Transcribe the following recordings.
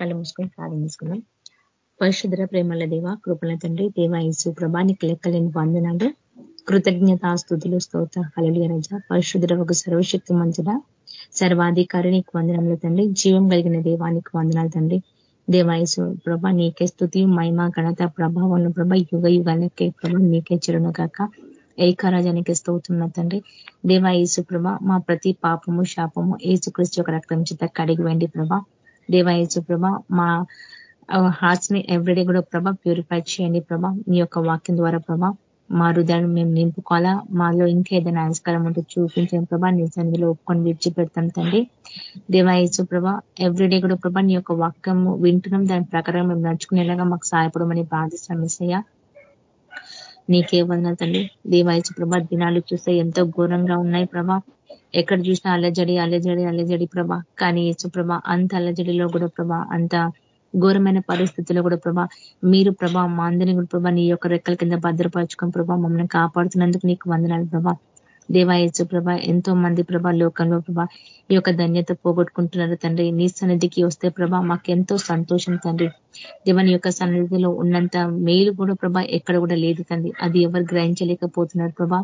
కళ్ళు మూసుకొని ప్రార్థన చేసుకున్నాం పరిశుద్ర ప్రేమల దేవ కృపల తండ్రి దేవ యేసు ప్రభానికి లెక్కలేని వందనాలు. కృతజ్ఞత స్థుతులు స్తోత కలలియ రజ. పరిశుద్ర ఒక సర్వశక్తి మంచుడ సర్వాధికారినికి వందనంలో తండ్రి. జీవం కలిగిన దేవానికి వందనాలు తండ్రి. దేవాయసు ప్రభ నీకే స్థుతి మహిమ ఘనత ప్రభావం ప్రభ యుగ యుగాలకే ప్రభ నీకే చిరును కాక ఏకరాజానికి స్తోతున్న తండ్రి. దేవాయేసు ప్రభ మా ప్రతి పాపము శాపము ఏసుక్రీస్తు యొక్క రక్తం చేత కడిగి వెండి ప్రభ. దేవాయచు ప్రభ మా హార్ట్స్ని ఎవ్రీడే కూడా ప్రభ ప్యూరిఫై చేయండి ప్రభ మీ యొక్క వాక్యం ద్వారా ప్రభ మా హృదయాన్ని మేము నింపుకోవాలా మాలో ఇంకా ఏదైనా ఆస్కారం ఉంటే చూపించాం ప్రభా నీ సన్నిధిలో ఒప్పుకొని విడిచిపెడతాం తండ్రి. దేవాయసు ప్రభ ఎవ్రీడే కూడా ప్రభా నీ యొక్క వాక్యము వింటున్నాం దాని ప్రకారం మేము నడుచుకునేలాగా మాకు సహాయపడమని ప్రార్థిస్తాం మిస్సయ్య నీకే వదనాలు తండ్రి దేవాయచు ప్రభా దినాలు చూస్తే ఎంతో ఘోరంగా ఉన్నాయి ప్రభా. ఎక్కడ చూసినా అల్లజడి అల్లజడి అల్లజడి ప్రభా. కానీ యేసు ప్రభా అంత అల్లజడిలో కూడా ప్రభా అంత ఘోరమైన పరిస్థితుల్లో కూడా ప్రభా మీరు ప్రభా మా అందరినీ కూడా ప్రభా నీ యొక్క రెక్కల కింద భద్రపరచుకుని ప్రభా మమ్మల్ని కాపాడుతున్నందుకు నీకు వందనాలు ప్రభా. దేవాయచు ప్రభ ఎంతో మంది ప్రభా లోకంలో ప్రభా ఈ యొక్క ధన్యత పోగొట్టుకుంటున్నారు తండ్రి. నీ సన్నిధికి వస్తే ప్రభా మాకెంతో సంతోషం తండ్రి. దేవని యొక్క సన్నిధిలో ఉన్నంత మేలు కూడా ప్రభా ఎక్కడ కూడా లేదు తండ్రి. అది ఎవరు గ్రహించలేకపోతున్నారు ప్రభా.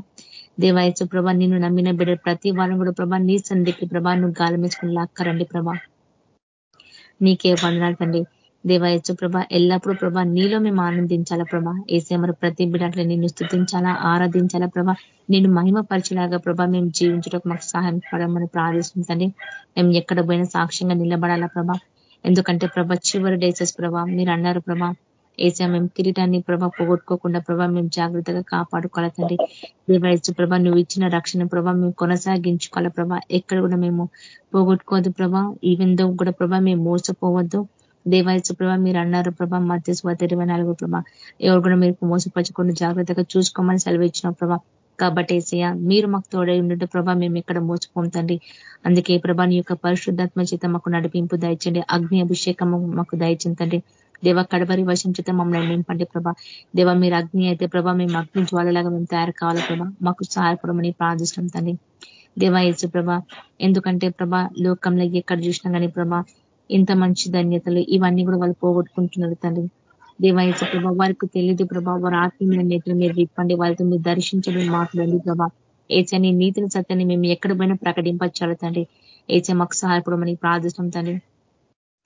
దేవాయచు ప్రభా నిన్ను నమ్మిన బిడ్డ ప్రతి వారం కూడా ప్రభా నీ సన్నిధికి ప్రభా నువ్వు గాలమేసుకుని లాక్కరండి ప్రభా. నీకే వందనాలు తండ్రి. దేవాయచ్చు ప్రభా ఎల్లప్పుడూ ప్రభా నీలో మేము ఆనందించాలా ప్రభా? ఏసేమరు ప్రతి బిడ్డట్లో నిన్ను స్థుతించాలా ఆరాధించాలా ప్రభా? నేను మహిమ పరిచేలాగా మేము జీవించడానికి మాకు సహాయం పడమని ప్రార్థిస్తుంది మేము ఎక్కడ పోయినా సాక్ష్యంగా నిలబడాలా ప్రభా? ఎందుకంటే ప్రభ చివరి డేసెస్ ప్రభా మీరు అన్నారు ప్రభా ఏసా మేము కిరీటాన్ని ప్రభ పోగొట్టుకోకుండా ప్రభా మేము జాగ్రత్తగా కాపాడుకోవాలి తండ్రి. దేవాయచ్చు ప్రభ నువ్వు ఇచ్చిన రక్షణ ప్రభ మేము కొనసాగించుకోవాలి ప్రభ. ఎక్కడ కూడా మేము పోగొట్టుకోవద్దు ప్రభా. ఈవెందో కూడా ప్రభ మేము మోసపోవద్దు. దేవాయసు ప్రభా మీరు అన్నారు ప్రభా మధ్య స్వాత ఇరవై నాలుగు ప్రభా ఎవరు కూడా మీరు మోసపరచకుండా జాగ్రత్తగా చూసుకోమని సెలవు ఇచ్చిన ప్రభా. కాబట్టి ఏసయ్య మీరు మాకు తోడై ఉండే ప్రభా మేము ఇక్కడ మోసపోతండి అందుకే ప్రభా నీ యొక్క పరిశుద్ధాత్మ చేత మాకు నడిపింపు దయచండి. అగ్ని అభిషేకం మాకు దయచిందండి దేవ కడబరి వశం చేత మమ్మల్ని నింపండి ప్రభా. దేవ మీరు అగ్ని అయితే ప్రభా మేము అగ్ని జ్వాలలాగా మేము తయారు కావాలి ప్రభా. మాకు సహాయపడమని ప్రార్థిస్తాం తండ్రి. దేవా యేసు ప్రభా ఎందుకంటే ప్రభా లోకంలో ఎక్కడ చూసినా కానీ ప్రభా ఇంత మంచి ధన్యతలు ఇవన్నీ కూడా వాళ్ళు పోగొట్టుకుంటున్నారు తండ్రి. దేవాయచ ప్రభా వారికి తెలియదు ప్రభా వారి ఆత్మీయ నేతలు మీరు విప్పండి వాళ్ళతో మీరు దర్శించడం మాట్లాడండి ప్రభా. ఏచని నీతిని సత్యాన్ని మేము ఎక్కడ పోయినా ప్రకటింపచ్చాలి తండ్రి. ఏచే మాకు సహాయపడమని ప్రార్థిస్తాం తండ్రి.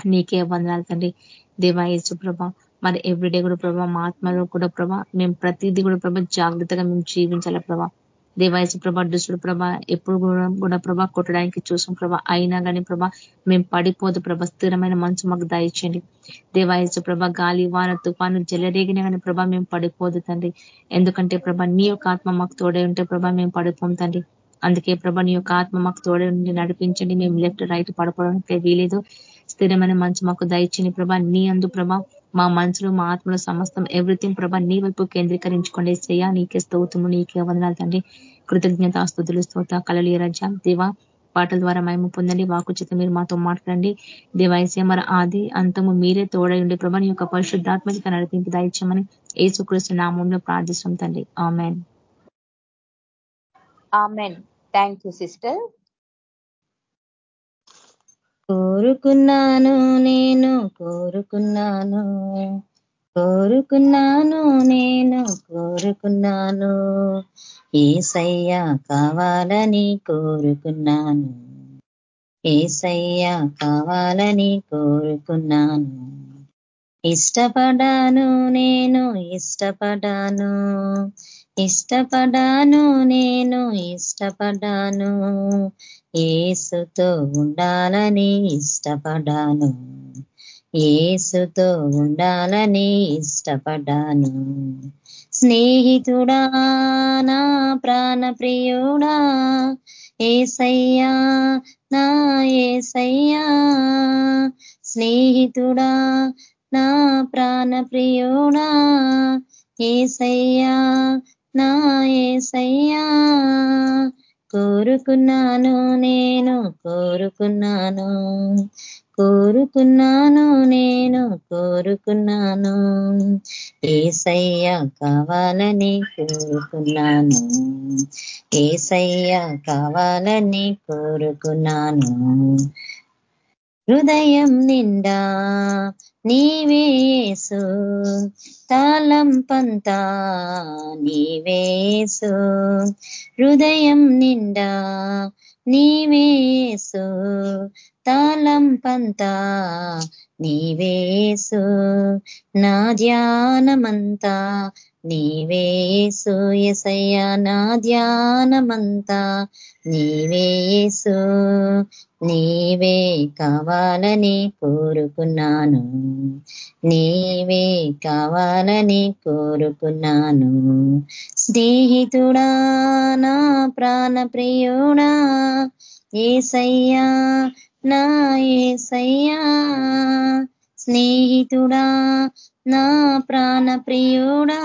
నీకే వందనాలు తండ్రి. దేవాయచు ప్రభా మరి ఎవ్రీడే కూడా ప్రభా మా ఆత్మలో కూడా ప్రభా మేము ప్రతిదీ కూడా ప్రభా జాగ్రత్తగా మేము జీవించాలి ప్రభా. దేవాయసు ప్రభా దుష్టుడు ప్రభ ఎప్పుడు కూడా ప్రభా కొట్టడానికి చూసాం ప్రభా. అయినా కానీ ప్రభా మేము పడిపోదు ప్రభ స్థిరమైన మంచు మాకు దయచండి దేవాయసు ప్రభ గాలి వాన తుఫాను జలరేగిన కానీ ప్రభ మేము పడిపోదు తండ్రి. ఎందుకంటే ప్రభ నీ యొక్క ఆత్మ మాకు తోడే ఉంటే ప్రభా మేము పడిపోం తండ్రి. అందుకే ప్రభ నీ యొక్క ఆత్మ మాకు తోడే ఉండి నడిపించండి. మేము లెఫ్ట్ రైట్ పడపడానికి వీలేదు స్థిరమైన మంచు మాకు దయచండి ప్రభా. నీ అందు ప్రభా మా మనసులో మా ఆత్మలో సమస్తం ఎవ్రీథింగ్ ప్రభా నీ వైపు కేంద్రీకరించుకోండి. శ్రేయా నీకే స్తోత్రము నీకే వందనాలు తండ్రి. కృతజ్ఞత స్థుతులు స్తోత కలలి రజ. దేవ పాటల ద్వారా మేము పొందండి. వాకు చేత మీరు మాతో మాట్లాడండి. దేవాయసే మరి ఆది అంతము మీరే తోడయండి ప్రభా నీ యొక్క పరిశుద్ధాత్మక నడిపింపు దాయిచ్చమని ఏసుకృష్ణ నామంలో ప్రార్థిస్తాం తండ్రి. Amen. Amen. Thank you sister. కోరుకున్నాను నేను కోరుకున్నాను. కోరుకున్నాను నేను కోరుకున్నాను. ఏసయ్యా కావాలని కోరుకున్నాను. ఏసయ్యా కావాలని కోరుకున్నాను. ఇష్టపడాను నేను ఇష్టపడాను. ఇష్టపడాను నేను ఇష్టపడాను. ఏసుతో ఉండాలని ఇష్టపడాను ఏసుతో ఉండాలని ఇష్టపడాను స్నేహితుడా నా ప్రాణప్రియుడా ఏసయ్యా నా ఏసయ్యా. స్నేహితుడా నా ప్రాణప్రియుడా ఏసయ్యా నా ఏసయ్యా. కోరుకున్నాను నేను కోరుకున్నాను. కోరుకున్నాను నేను కోరుకున్నాను. ఏసయ్య కావాలని కోరుకున్నాను. ఏసయ్య కావాలని కోరుకున్నాను. హృదయం నిండా నీవేసు తాళంపంతా నీవేసు హృదయం నిండా నీవేసు తాళంపంతా నీవేసు నా ధ్యానమంతా. నీవేసు ఎసయ్య నా ధ్యానమంతా. నీవేసు నీవే కావాలని కోరుకున్నాను. నీవే కావాలని కోరుకున్నాను. స్నేహితుడా నా ప్రాణ ప్రియుడా ఏసయ్యా నా ఏసయ్యా స్నేహితుడా నా ప్రాణ ప్రియుడా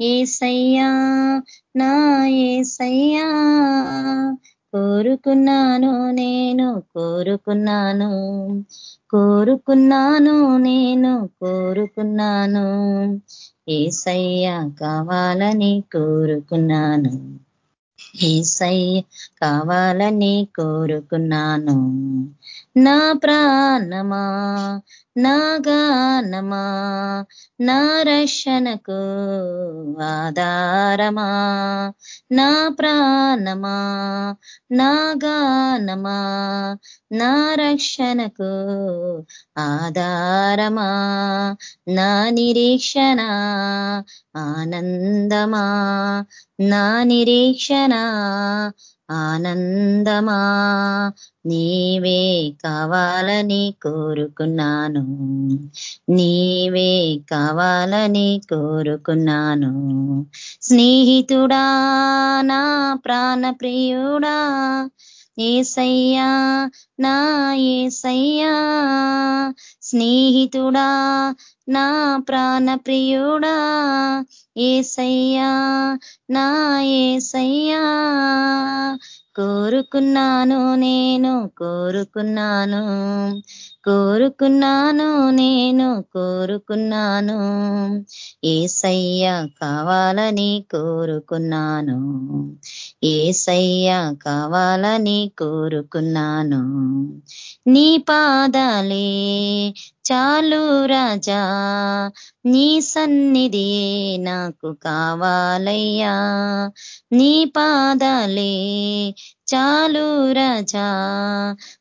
ఏసయ్యా నా ఏసయ్యా కోరుకున్నాను నేను కోరుకున్నాను కోరుకున్నాను నేను కోరుకున్నాను ఏసయ్యా కావాలని కోరుకున్నాను. ఏసయ్య కావాలని కోరుకున్నాను. నా ప్రాణమా నా గానమా నా రక్షణకు ఆధారమా నా ప్రాణమా నా గానమా నా రక్షణకు ఆధారమా నా నిరీక్షణ ఆనందమా నా నిరీక్షణ ఆనందమా? నీవే కావాలని కోరుకున్నాను. నీవే కావాలని కోరుకున్నాను. స్నేహితుడా నా ప్రాణప్రియుడా ఏసయ్యా నా ఏసయ్యా స్నేహితుడా నా ప్రాణ ప్రియుడా ఏసయ్యా నా ఏసయ్యా కోరుకున్నాను నేను కోరుకున్నాను. కోరుకున్నాను నేను కోరుకున్నాను. ఏసయ్య కావాలని కోరుకున్నాను. ఏసయ్య కావాలని కోరుకున్నాను. నీ పాదాలే చాలు రాజా నీ సన్నిధి నాకు కావాలయ్యా నీ పాదాలే చాలు రాజా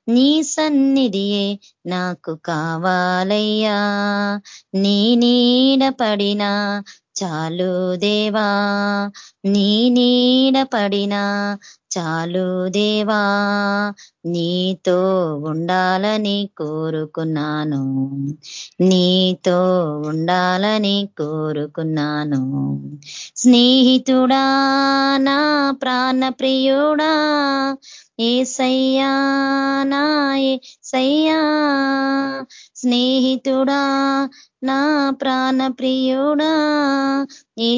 నీ సన్నిధియే నాకు కావాలయ్యా. నీ నీడ పడినా చాలు దేవా నీ నీడ పడినా చాలు దేవా. నీతో ఉండాలని కోరుకున్నాను నీతో ఉండాలని కోరుకున్నాను. స్నేహితుడా నా ప్రాణ ప్రియుడా ఏసయ్యా నాయ సయ్యా. స్నేహితుడా నా ప్రాణ ప్రియుడా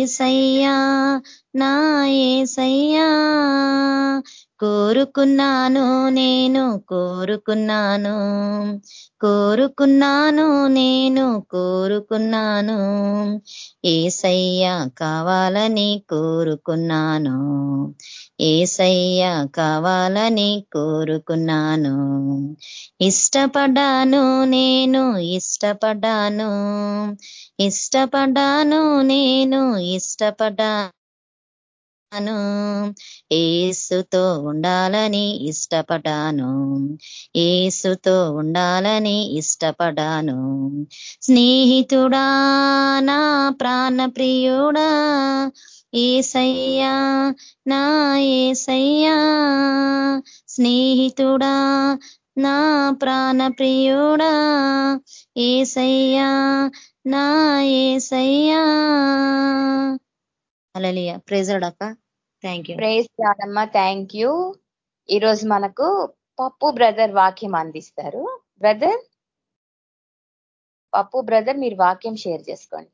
సయ్యా. నా ఏసయ్యా కోరుకున్నాను నేను కోరుకున్నాను. కోరుకున్నాను నేను కోరుకున్నాను. ఏసయ్య కావాలని కోరుకున్నాను. ఏసయ్య కావాలని కోరుకున్నాను. ఇష్టపడ్డాను నేను ఇష్టపడ్డాను. ఇష్టపడ్డాను నేను ఇష్టపడ్డాను. ఏసుతో ఉండాలని ఇష్టపడాను ఏసుతో ఉండాలని ఇష్టపడాను స్నేహితుడా నా ప్రాణప్రియుడా ఏసయ్యా నా ఏసయ్యా స్నేహితుడా నా ప్రాణప్రియుడా ఏసయ్యా నా ఏసయ్యా. అలలియ ప్రేజడక్క థ్యాంక్ యూ ప్రేజ్ రానమ్మ థ్యాంక్ యూ ఈరోజు మనకు పప్పు బ్రదర్ వాక్యం అందిస్తారు. బ్రదర్ పప్పు బ్రదర్ మీరు వాక్యం షేర్ చేసుకోండి.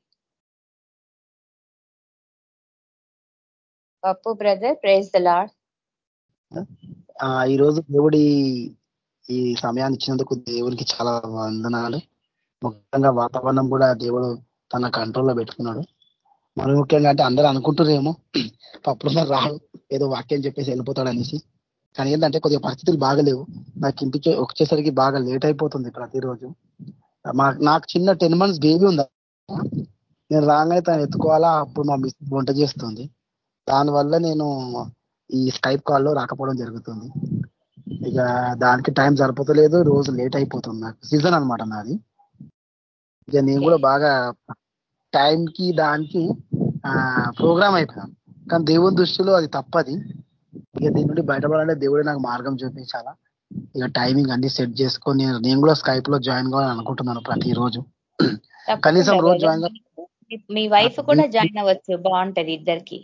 పప్పు బ్రదర్ ప్రేజ్ ద లాడ్ ఈరోజు దేవుడి ఈ సమయాన్ని ఇచ్చినందుకు దేవునికి చాలా వందనాలు. ముఖ్యంగా వాతావరణం కూడా దేవుడు తన కంట్రోల్లో పెట్టుకున్నాడు. మరి ముఖ్యంగా అంటే అందరూ అనుకుంటున్నారేమో పప్పుడు రాడు ఏదో వాక్యం చెప్పేసి వెళ్ళిపోతాడు అనేసి కానీ ఏంటంటే కొద్దిగా పరిస్థితులు బాగలేవు. నాకు ఇంటికి వచ్చేసరికి బాగా లేట్ అయిపోతుంది ప్రతిరోజు. మా నాకు చిన్న టెన్ మంత్స్ బేబీ ఉంది. నేను రాగానే తను ఎత్తుకోవాలా అప్పుడు మా మిస్ వంట చేస్తుంది. దానివల్ల నేను ఈ స్కైప్ కాల్లో రాకపోవడం జరుగుతుంది. ఇక దానికి టైం సరిపోతలేదు రోజు లేట్ అయిపోతుంది నాకు. సీజన్ అనమాట నాది. ఇక నేను కూడా బాగా టైంకి దానికి ప్రోగ్రామ్ అయిపోయాను. కానీ దేవుని దృష్టిలో అది తప్పది. ఇక దీని నుండి బయటపడాలంటే దేవుడే నాకు మార్గం చూపించాలా. ఇక టైమింగ్ అన్ని సెట్ చేసుకొని నేను కూడా స్కైప్లో జాయిన్ కావాలని అనుకుంటున్నాను ప్రతిరోజు. కనీసం రోజు జాయిన్ మీ వైఫ్ కూడా జాయిన్ అవ్వచ్చు. బాగుంటది ఇద్దరికి.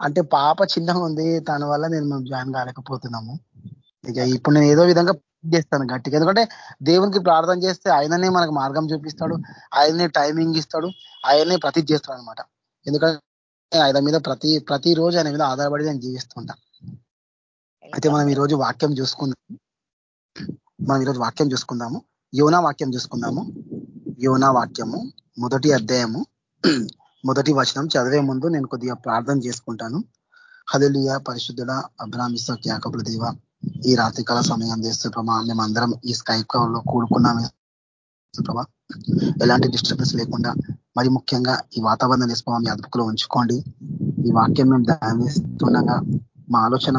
అంటే పాప చిన్నగా ఉంది దాని వల్ల నేను మేము జాయిన్ కాలేకపోతున్నాము. ఇక ఇప్పుడు నేను ఏదో విధంగా చేస్తాను గట్టిగా. ఎందుకంటే దేవునికి ప్రార్థన చేస్తే ఆయననే మనకు మార్గం చూపిస్తాడు ఆయననే టైమింగ్ ఇస్తాడు ఆయనే ప్రతి చేస్తాడు అనమాట ఎందుకంటే ఆయన మీద ప్రతి ప్రతి రోజు ఆయన మీద ఆధారపడి నేను జీవిస్తుంటా. అయితే మనం ఈ రోజు వాక్యం చూసుకుందాం. మనం ఈరోజు వాక్యం చూసుకుందాము. యోనా వాక్యం చూసుకుందాము. యోనా వాక్యము మొదటి అధ్యాయము మొదటి వచనం చదివే ముందు నేను కొద్దిగా ప్రార్థన చేసుకుంటాను. హదలియ పరిశుద్ధుల అబ్రామిస త్యాకపుల దేవ ఈ రాత్రికాల సమయం చేస్తూ ప్రభా మేమందరం ఈ స్కైప్లో కూడుకున్నాం. ప్రభా ఎలాంటి డిస్టర్బెన్స్ లేకుండా మరి ముఖ్యంగా ఈ వాతావరణ వేసుకోవా అదుపులో ఉంచుకోండి. ఈ వాక్యం మేము ధ్యానిస్తుండగా మా ఆలోచన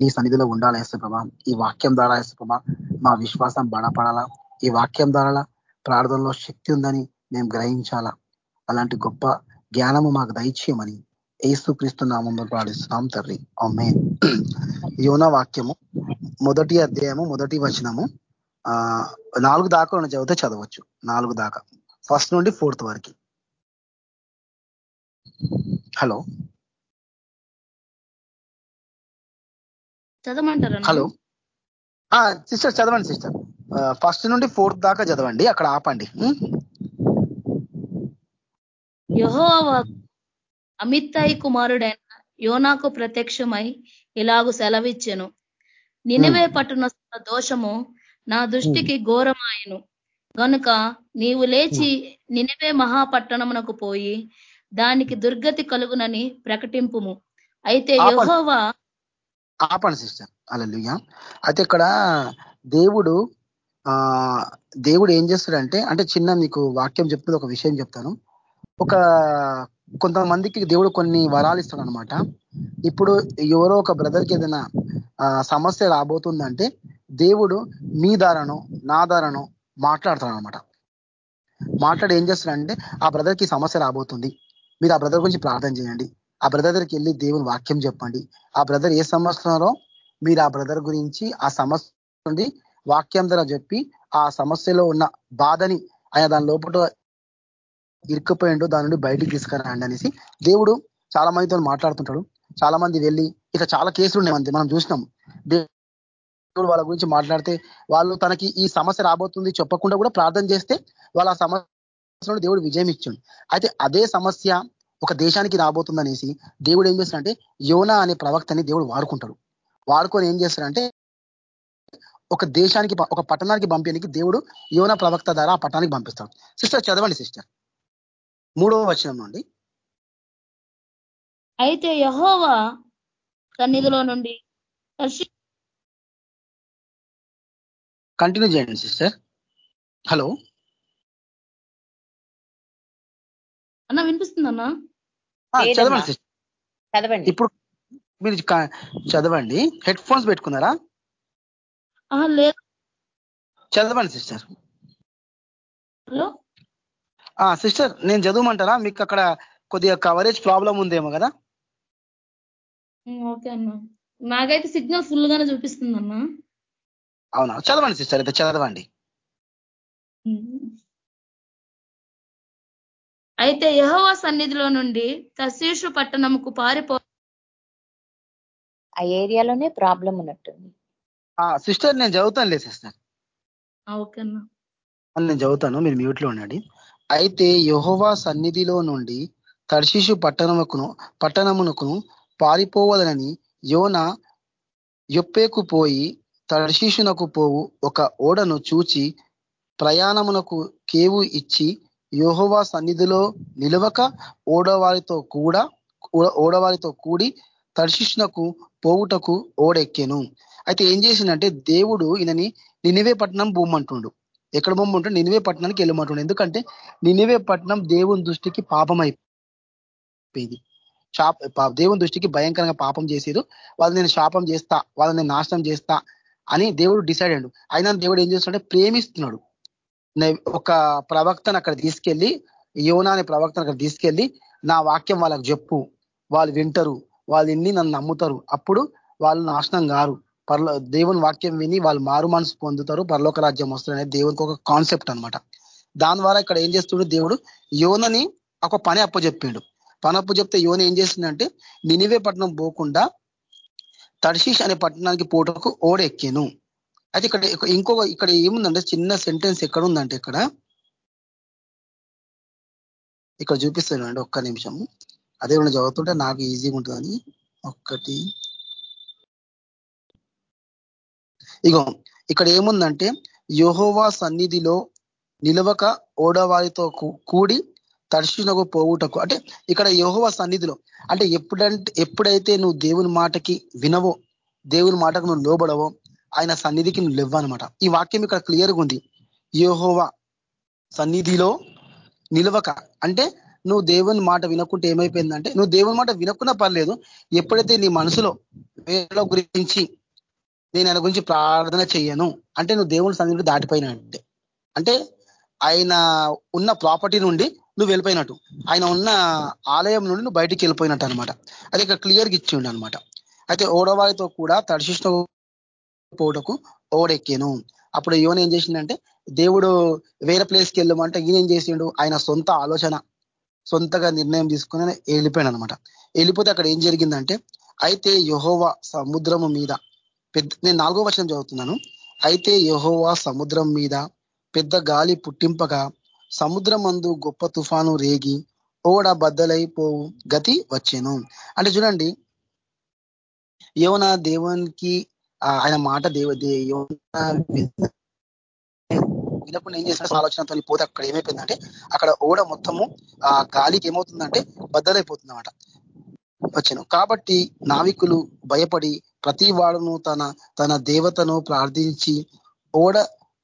నీ సన్నిధిలో ఉండాలి వేస్తే ప్రభా? ఈ వాక్యం ద్వారా వేస్తే ప్రభా మా విశ్వాసం బలపడాలా? ఈ వాక్యం ద్వారా ప్రార్థనలో శక్తి ఉందని మేము గ్రహించాలా? అలాంటి గొప్ప జ్ఞానము మాకు దయచేయమని ఏసు క్రీస్తు నామంలో ప్రార్థిస్తున్నాం తర్రి అమ్మే యోన వాక్యము మొదటి అధ్యాయము మొదటి వచనము. ఆ నాలుగు దాకా ఉన్న చదివితే చదవచ్చు. నాలుగు దాకా. ఫస్ట్ నుండి ఫోర్త్ వరకు. హలో. చదవమంటారా హలో. సిస్టర్ చదవండి సిస్టర్. ఫస్ట్ నుండి ఫోర్త్ దాకా చదవండి. అక్కడ ఆపండి. యహో అమిత్తాయి కుమారుడైన యోనాకు ప్రత్యక్షమై ఇలాగు సెలవిచ్చెను. నినివే పట్టున దోషము నా దృష్టికి ఘోరమాయను. గనుక నీవు లేచి నినివే మహాపట్టణమునకు పోయి దానికి దుర్గతి కలుగునని ప్రకటింపుము. అయితే యహోవా ఆపండి సిస్టర్. అలా అయితే ఇక్కడ దేవుడు ఆ దేవుడు ఏం చేస్తాడంటే అంటే చిన్న మీకు వాక్యం చెప్తుంది ఒక విషయం చెప్తాను. ఒక కొంతమందికి దేవుడు కొన్ని వరాలు ఇస్తాడు అనమాట ఇప్పుడు ఎవరో ఒక బ్రదర్కి ఏదైనా సమస్య రాబోతుందంటే దేవుడు మీ దారను నా దారను మాట్లాడతాడు అనమాట మాట్లాడి ఏం చేస్తాడంటే ఆ బ్రదర్కి సమస్య రాబోతుంది. మీరు ఆ బ్రదర్ గురించి ప్రార్థన చేయండి. ఆ బ్రదర్ దగ్గరికి వెళ్ళి దేవుని వాక్యం చెప్పండి. ఆ బ్రదర్ ఏ సమస్యలో మీరు ఆ బ్రదర్ గురించి ఆ సమస్య నుండి వాక్యం ద్వారా చెప్పి ఆ సమస్యలో ఉన్న బాధని ఆయన దాని లోపల ఇరుక్కుపోయిండు దాని నుండి బయటికి తీసుకురండి అనేసి దేవుడు చాలా మందితో మాట్లాడుతుంటాడు. చాలా మంది వెళ్ళి ఇక చాలా కేసులు ఉన్నాయి మనం చూసినాం. దేవుడు వాళ్ళ గురించి మాట్లాడితే వాళ్ళు తనకి ఈ సమస్య రాబోతుంది చెప్పకుండా కూడా ప్రార్థన చేస్తే వాళ్ళ ఆ సమస్యలో దేవుడు విజయం ఇచ్చాడు. అయితే అదే సమస్య ఒక దేశానికి రాబోతుందనేసి దేవుడు ఏం చేస్తాడంటే యోనా అనే ప్రవక్తని దేవుడు వాడుకుంటాడు. వాడుకొని ఏం చేస్తాడంటే ఒక దేశానికి ఒక పట్టణానికి పంపేందుకు దేవుడు యోన ప్రవక్త ద్వారా ఆ పట్టణానికి పంపిస్తాడు. సిస్టర్ చదవండి సిస్టర్. మూడవ వచనం నుండి. అయితే యహోవా సన్నిధిలో నుండి కంటిన్యూ చేయండి సిస్టర్ హలో అన్న వినిపిస్తుందన్నా చదవండి సిస్టర్ చదవండి. ఇప్పుడు మీరు చదవండి. హెడ్ ఫోన్స్ పెట్టుకున్నారా లేదు. చదవండి సిస్టర్ హలో? సిస్టర్ నేను చదవమంటారా? మీకు అక్కడ కొద్దిగా కవరేజ్ ప్రాబ్లం ఉందేమో కదా? ఓకే అన్న. నాకైతే సిగ్నల్ ఫుల్ గానే చూపిస్తుంది అన్న అవునా? చదవండి సిస్టర్ అయితే చదవండి. అయితే యహోవా సన్నిధిలో నుండి తశీషు పట్టణంకు పారిపో ఆ ఏరియాలోనే ప్రాబ్లం ఉన్నట్టుంది. సిస్టర్ నేను చదువుతాను లేదు సిస్టర్ ఓకే అన్న. నేను చదువుతాను మీరు మ్యూట్లో ఉండండి. అయితే యహోవా సన్నిధిలో నుండి తర్శిషు పట్టణముకును పట్టణమునకును పారిపోవాలని యోన యొప్పేకు పోయి తర్శీషునకు పోవు ఒక ఓడను చూచి ప్రయాణమునకు కేవు ఇచ్చి యోహోవా సన్నిధిలో నిలవక ఓడవారితో కూడా ఓడవారితో కూడి తర్శిష్నకు పోవుటకు ఓడెక్కెను. అయితే ఏం చేసిందంటే దేవుడు ఈయనని నినివే పట్టణం భూమంటుండు ఎక్కడ బొమ్మ ఉంటే నినివే పట్టణానికి వెళ్ళమంటుండే. ఎందుకంటే నినివే పట్టణం దేవుని దృష్టికి పాపం అయిపోయింది శాప దేవుని దృష్టికి భయంకరంగా పాపం చేసేది వాళ్ళు నేను శాపం చేస్తా వాళ్ళని నేను నాశనం చేస్తా అని దేవుడు డిసైడ్ అయ్యాడు అయినా దేవుడు ఏం చేస్తున్నాడు ప్రేమిస్తున్నాడు. ఒక ప్రవక్తను అక్కడ తీసుకెళ్ళి యోనా అనే ప్రవక్తను అక్కడ తీసుకెళ్ళి నా వాక్యం వాళ్ళకి చెప్పు. వాళ్ళు వింటరు. వాళ్ళు ఇన్ని నన్ను నమ్ముతారు. అప్పుడు వాళ్ళు నాశనం గారు పర్లో దేవుని వాక్యం విని వాళ్ళు మారు మనసు పొందుతారు పరలోక రాజ్యం వస్తుంది అనేది దేవునికి ఒక కాన్సెప్ట్ అనమాట దాని ద్వారా ఇక్కడ ఏం చేస్తుడు దేవుడు? యోనని ఒక పని అప్పచెప్పాడు. పని అప్పు చెప్తే యోన ఏం చేసిందంటే నినివే పట్టణం పోకుండా తడిశీష్ అనే పట్టణానికి పోటకు ఓడెక్కాను అయితే ఇక్కడ ఇంకొక ఇక్కడ ఏముందంటే చిన్న సెంటెన్స్ ఎక్కడ ఉందంటే ఇక్కడ ఇక్కడ చూపిస్తాను అండి ఒక్క నిమిషము. అదే ఉన్న చదువుతుంటే నాకు ఈజీగా ఉంటుందని. ఒక్కటి. ఇగో ఇక్కడ ఏముందంటే యోహోవా సన్నిధిలో నిలవక ఓడవారితో కూడి తర్శినకు పోవుటకు. అంటే ఇక్కడ యహోవ సన్నిధిలో అంటే ఎప్పుడంటే ఎప్పుడైతే నువ్వు దేవుని మాటకి వినవో దేవుని మాటకు నువ్వు లోబడవో ఆయన సన్నిధికి నువ్వు లేవనమాట. ఈ వాక్యం ఇక్కడ క్లియర్గా ఉంది. యోహోవా సన్నిధిలో నిలవక అంటే నువ్వు దేవుని మాట వినకుంటే ఏమైపోయిందంటే నువ్వు దేవుని మాట వినకున్నా పర్లేదు ఎప్పుడైతే నీ మనసులో వేరే గురించి నేను ఆయన గురించి ప్రార్థన చెయ్యను. అంటే నువ్వు దేవుని సన్నిధిలో దాటిపోయిన అంటే అంటే ఆయన ఉన్న ప్రాపర్టీ నుండి నువ్వు వెళ్ళిపోయినట్టు. ఆయన ఉన్న ఆలయం నుండి నువ్వు బయటికి వెళ్ళిపోయినట్టు అనమాట అది ఇక్కడ క్లియర్గా ఇచ్చిండు అనమాట అయితే ఓడవారితో కూడా తడిశిష్ణ పోటకు ఓడెక్కాను. అప్పుడు యోన ఏం చేసిండంటే దేవుడు వేరే ప్లేస్కి వెళ్ళమంటే ఈయన ఏం చేసిండు? ఆయన సొంత ఆలోచన సొంతగా నిర్ణయం తీసుకుని వెళ్ళిపోయాడు అనమాట వెళ్ళిపోతే అక్కడ ఏం జరిగిందంటే అయితే యహోవా సముద్రము మీద పెద్ద నేను నాలుగో వర్షం చదువుతున్నాను. అయితే యహోవా సముద్రం మీద పెద్ద గాలి పుట్టింపగా సముద్రం గొప్ప తుఫాను రేగి ఓడ బద్దలైపోవు గతి వచ్చాను. అంటే చూడండి యోన దేవునికి ఆయన మాట దేవ వినకుండా ఏం చేసిన ఆలోచనతో పోతే అక్కడ ఏమైపోయిందంటే అక్కడ ఓడ మొత్తము ఆ గాలికి ఏమవుతుందంటే బద్దలైపోతుంది అనమాట వచ్చాను. కాబట్టి నావికులు భయపడి ప్రతి వాడును తన తన దేవతను ప్రార్థించి ఓడ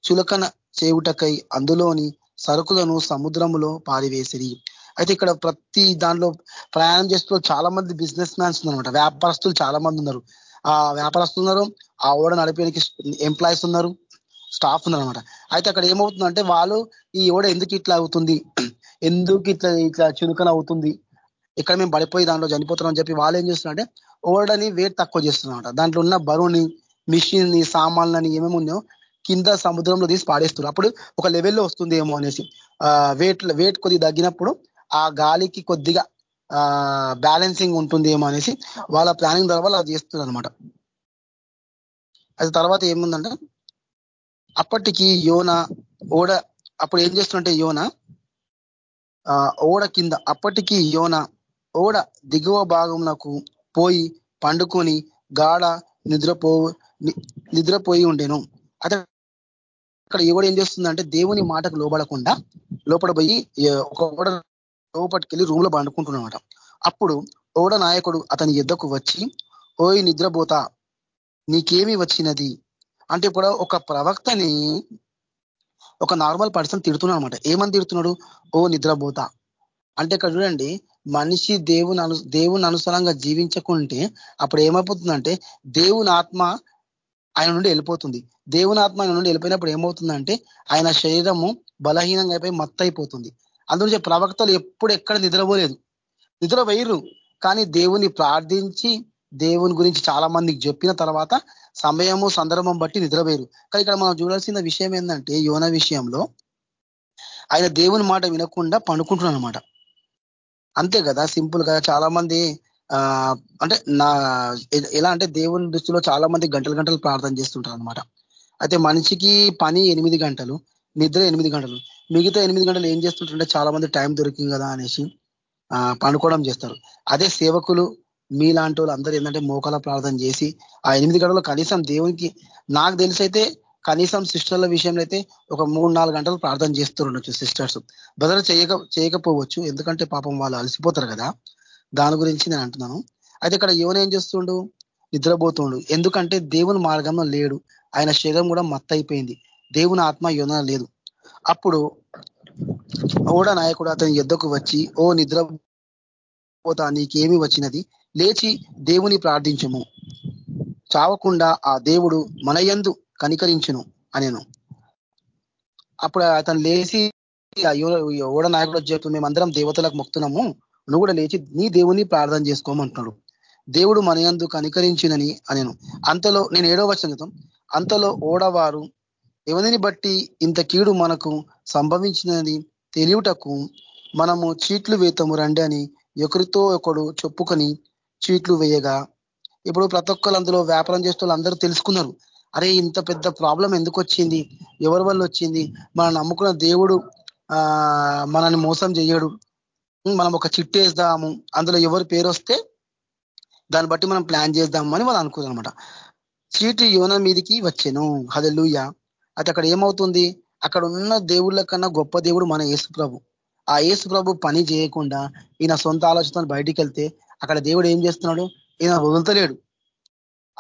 చులకన చేయుటకై అందులోని సరుకులను సముద్రములో పారివేసిరి. అయితే ఇక్కడ ప్రతి దాంట్లో ప్రయాణం చేస్తూ చాలా మంది బిజినెస్ మ్యాన్స్ ఉన్నారనమాట వ్యాపారస్తులు చాలా మంది ఉన్నారు. ఆ వ్యాపారస్తులు ఉన్నారు ఆ ఓడ నడిపేకి ఎంప్లాయీస్ ఉన్నారు స్టాఫ్ ఉన్నారనమాట అయితే అక్కడ ఏమవుతుందంటే వాళ్ళు ఈ ఓడ ఎందుకు ఇట్లా అవుతుంది? ఎందుకు ఇట్లా ఇట్లా చునుకన అవుతుంది? ఇక్కడ మేము పడిపోయి దాంట్లో చనిపోతున్నాం చెప్పి వాళ్ళు ఏం చేస్తున్నారంటే ఓడని వేట్ తక్కువ చేస్తున్నారంట. దాంట్లో ఉన్న బరువుని మిషిన్ని సామాన్లని ఏమేమి ఉన్నాయో కింద సముద్రంలో తీసి పాడేస్తున్నారు. అప్పుడు ఒక లెవెల్లో వస్తుంది ఏమో అనేసి వెయిట్ వెయిట్ కొద్దిగా తగ్గినప్పుడు ఆ గాలికి కొద్దిగా బ్యాలెన్సింగ్ ఉంటుంది ఏమో అనేసి వాళ్ళ ప్లానింగ్ ద్వారా వాళ్ళు చేస్తున్నారు అనమాట అది తర్వాత ఏముందంటే అప్పటికి యోన ఓడ అప్పుడు ఏం చేస్తుంటే యోన ఓడ కింద అప్పటికి యోన ఓడ దిగువ భాగంలో పోయి పండుకొని గాఢ నిద్రపో నిద్రపోయి ఉండేను. అదే అక్కడ ఎవడు ఏం చేస్తుందంటే దేవుని మాటకు లోబడకుండా లోపల పోయి ఒక ఓడ లోపటికెళ్ళి రూమ్లో పండుకుంటున్నమాట అప్పుడు ఓడ నాయకుడు అతని యుద్ధకు వచ్చి ఓయ్ నిద్రపోతా నీకేమి వచ్చినది? అంటే ఇప్పుడు ఒక ప్రవక్తని ఒక నార్మల్ పర్సన్ తిడుతున్నాడు అనమాట ఏమని తిడుతున్నాడు? ఓ నిద్రపోతా అంటే ఇక్కడ చూడండి మనిషి దేవుని అను దేవుని అనుసరంగా జీవించకుంటే అప్పుడు ఏమైపోతుందంటే దేవుని ఆత్మ ఆయన నుండి వెళ్ళిపోతుంది. దేవుని ఆత్మ ఆయన నుండి వెళ్ళిపోయినప్పుడు ఏమవుతుందంటే ఆయన శరీరము బలహీనంగా అయిపోయి మత్త అయిపోతుంది. అందులో ప్రవక్తలు ఎప్పుడు ఎక్కడ నిద్రపోలేదు. నిద్ర వేయరు కానీ దేవుని ప్రార్థించి దేవుని గురించి చాలా మందికి చెప్పిన తర్వాత సమయము సందర్భం బట్టి నిద్రపోయారు కానీ ఇక్కడ మనం చూడాల్సిన విషయం ఏంటంటే యోన విషయంలో ఆయన దేవుని మాట వినకుండా పండుకుంటున్నాడు అనమాట అంతే కదా సింపుల్ కదా. చాలా మంది అంటే నా ఎలా అంటే దేవుని దృష్టిలో చాలా మంది గంటలు గంటలు ప్రార్థన చేస్తుంటారు అనమాట అయితే మనిషికి పని ఎనిమిది గంటలు నిద్ర ఎనిమిది గంటలు. మిగతా ఎనిమిది గంటలు ఏం చేస్తుంటారంటే చాలా మంది టైం దొరికింది కదా అనేసి పండుకోవడం చేస్తారు. అదే సేవకులు మీలాంటి వాళ్ళు అందరూ ఏంటంటే మోకాల ప్రార్థన చేసి ఆ ఎనిమిది గంటలు కనీసం దేవునికి నాకు తెలిసైతే కనీసం సిస్టర్ల విషయంలో అయితే ఒక మూడు నాలుగు గంటలు ప్రార్థన చేస్తుండొచ్చు సిస్టర్స్. బ్రదర్ చేయక చేయకపోవచ్చు. ఎందుకంటే పాపం వాళ్ళు అలసిపోతారు కదా. దాని గురించి నేను అంటున్నాను. అయితే ఇక్కడ యువన ఏం చేస్తుండు? నిద్రపోతుండు. ఎందుకంటే దేవుని మార్గంలో లేడు. ఆయన శరీరం కూడా మత్తైపోయింది దేవుని ఆత్మ యోన లేదు. అప్పుడు ఓడ నాయకుడు అతని యుద్ధకు వచ్చి ఓ నిద్ర పోతా నీకేమి వచ్చినది? లేచి దేవుని ప్రార్థించము. చావకుండా ఆ దేవుడు మనయందు కనికరించును అనేను. అప్పుడు అతను లేచి ఓడ నాయకుడు చెప్తూ మేమందరం దేవతలకు మొక్తున్నాము నువ్వు కూడా లేచి నీ దేవుని ప్రార్థన చేసుకోమంటున్నాడు. దేవుడు మనయందు కనికరించినని అనేను. అంతలో నేను ఏడో వచ్చిన అంతలో ఓడవారు ఎవరిని బట్టి ఇంత కీడు మనకు సంభవించినది తెలియటకు మనము చీట్లు వేతము రండి అని ఒకరితో ఒకడు చెప్పుకొని చీట్లు వేయగా ఇప్పుడు ప్రతి ఒక్కరు అందులో వ్యాపారం చేస్తూ అందరూ తెలుసుకున్నారు. అరే ఇంత పెద్ద ప్రాబ్లం ఎందుకు వచ్చింది ఎవరి వల్ల వచ్చింది మనం నమ్ముకున్న దేవుడు ఆ మనని మోసం చేయడు మనం ఒక చిట్టు వేద్దాము అందులో ఎవరి పేరు వస్తే దాన్ని బట్టి మనం ప్లాన్ చేద్దాము అని వాళ్ళు అనుకున్నారు అనమాట చీటి యోన మీదికి వచ్చాను. హదలుయ అయితే అక్కడ ఏమవుతుంది? అక్కడ ఉన్న దేవుళ్ళ కన్నా గొప్ప దేవుడు మన యేసు ప్రభు ఆ యేసు ప్రభు పని చేయకుండా ఈయన సొంత ఆలోచన బయటికి వెళ్తే అక్కడ దేవుడు ఏం చేస్తున్నాడు? ఈయన వదులుతలేడు.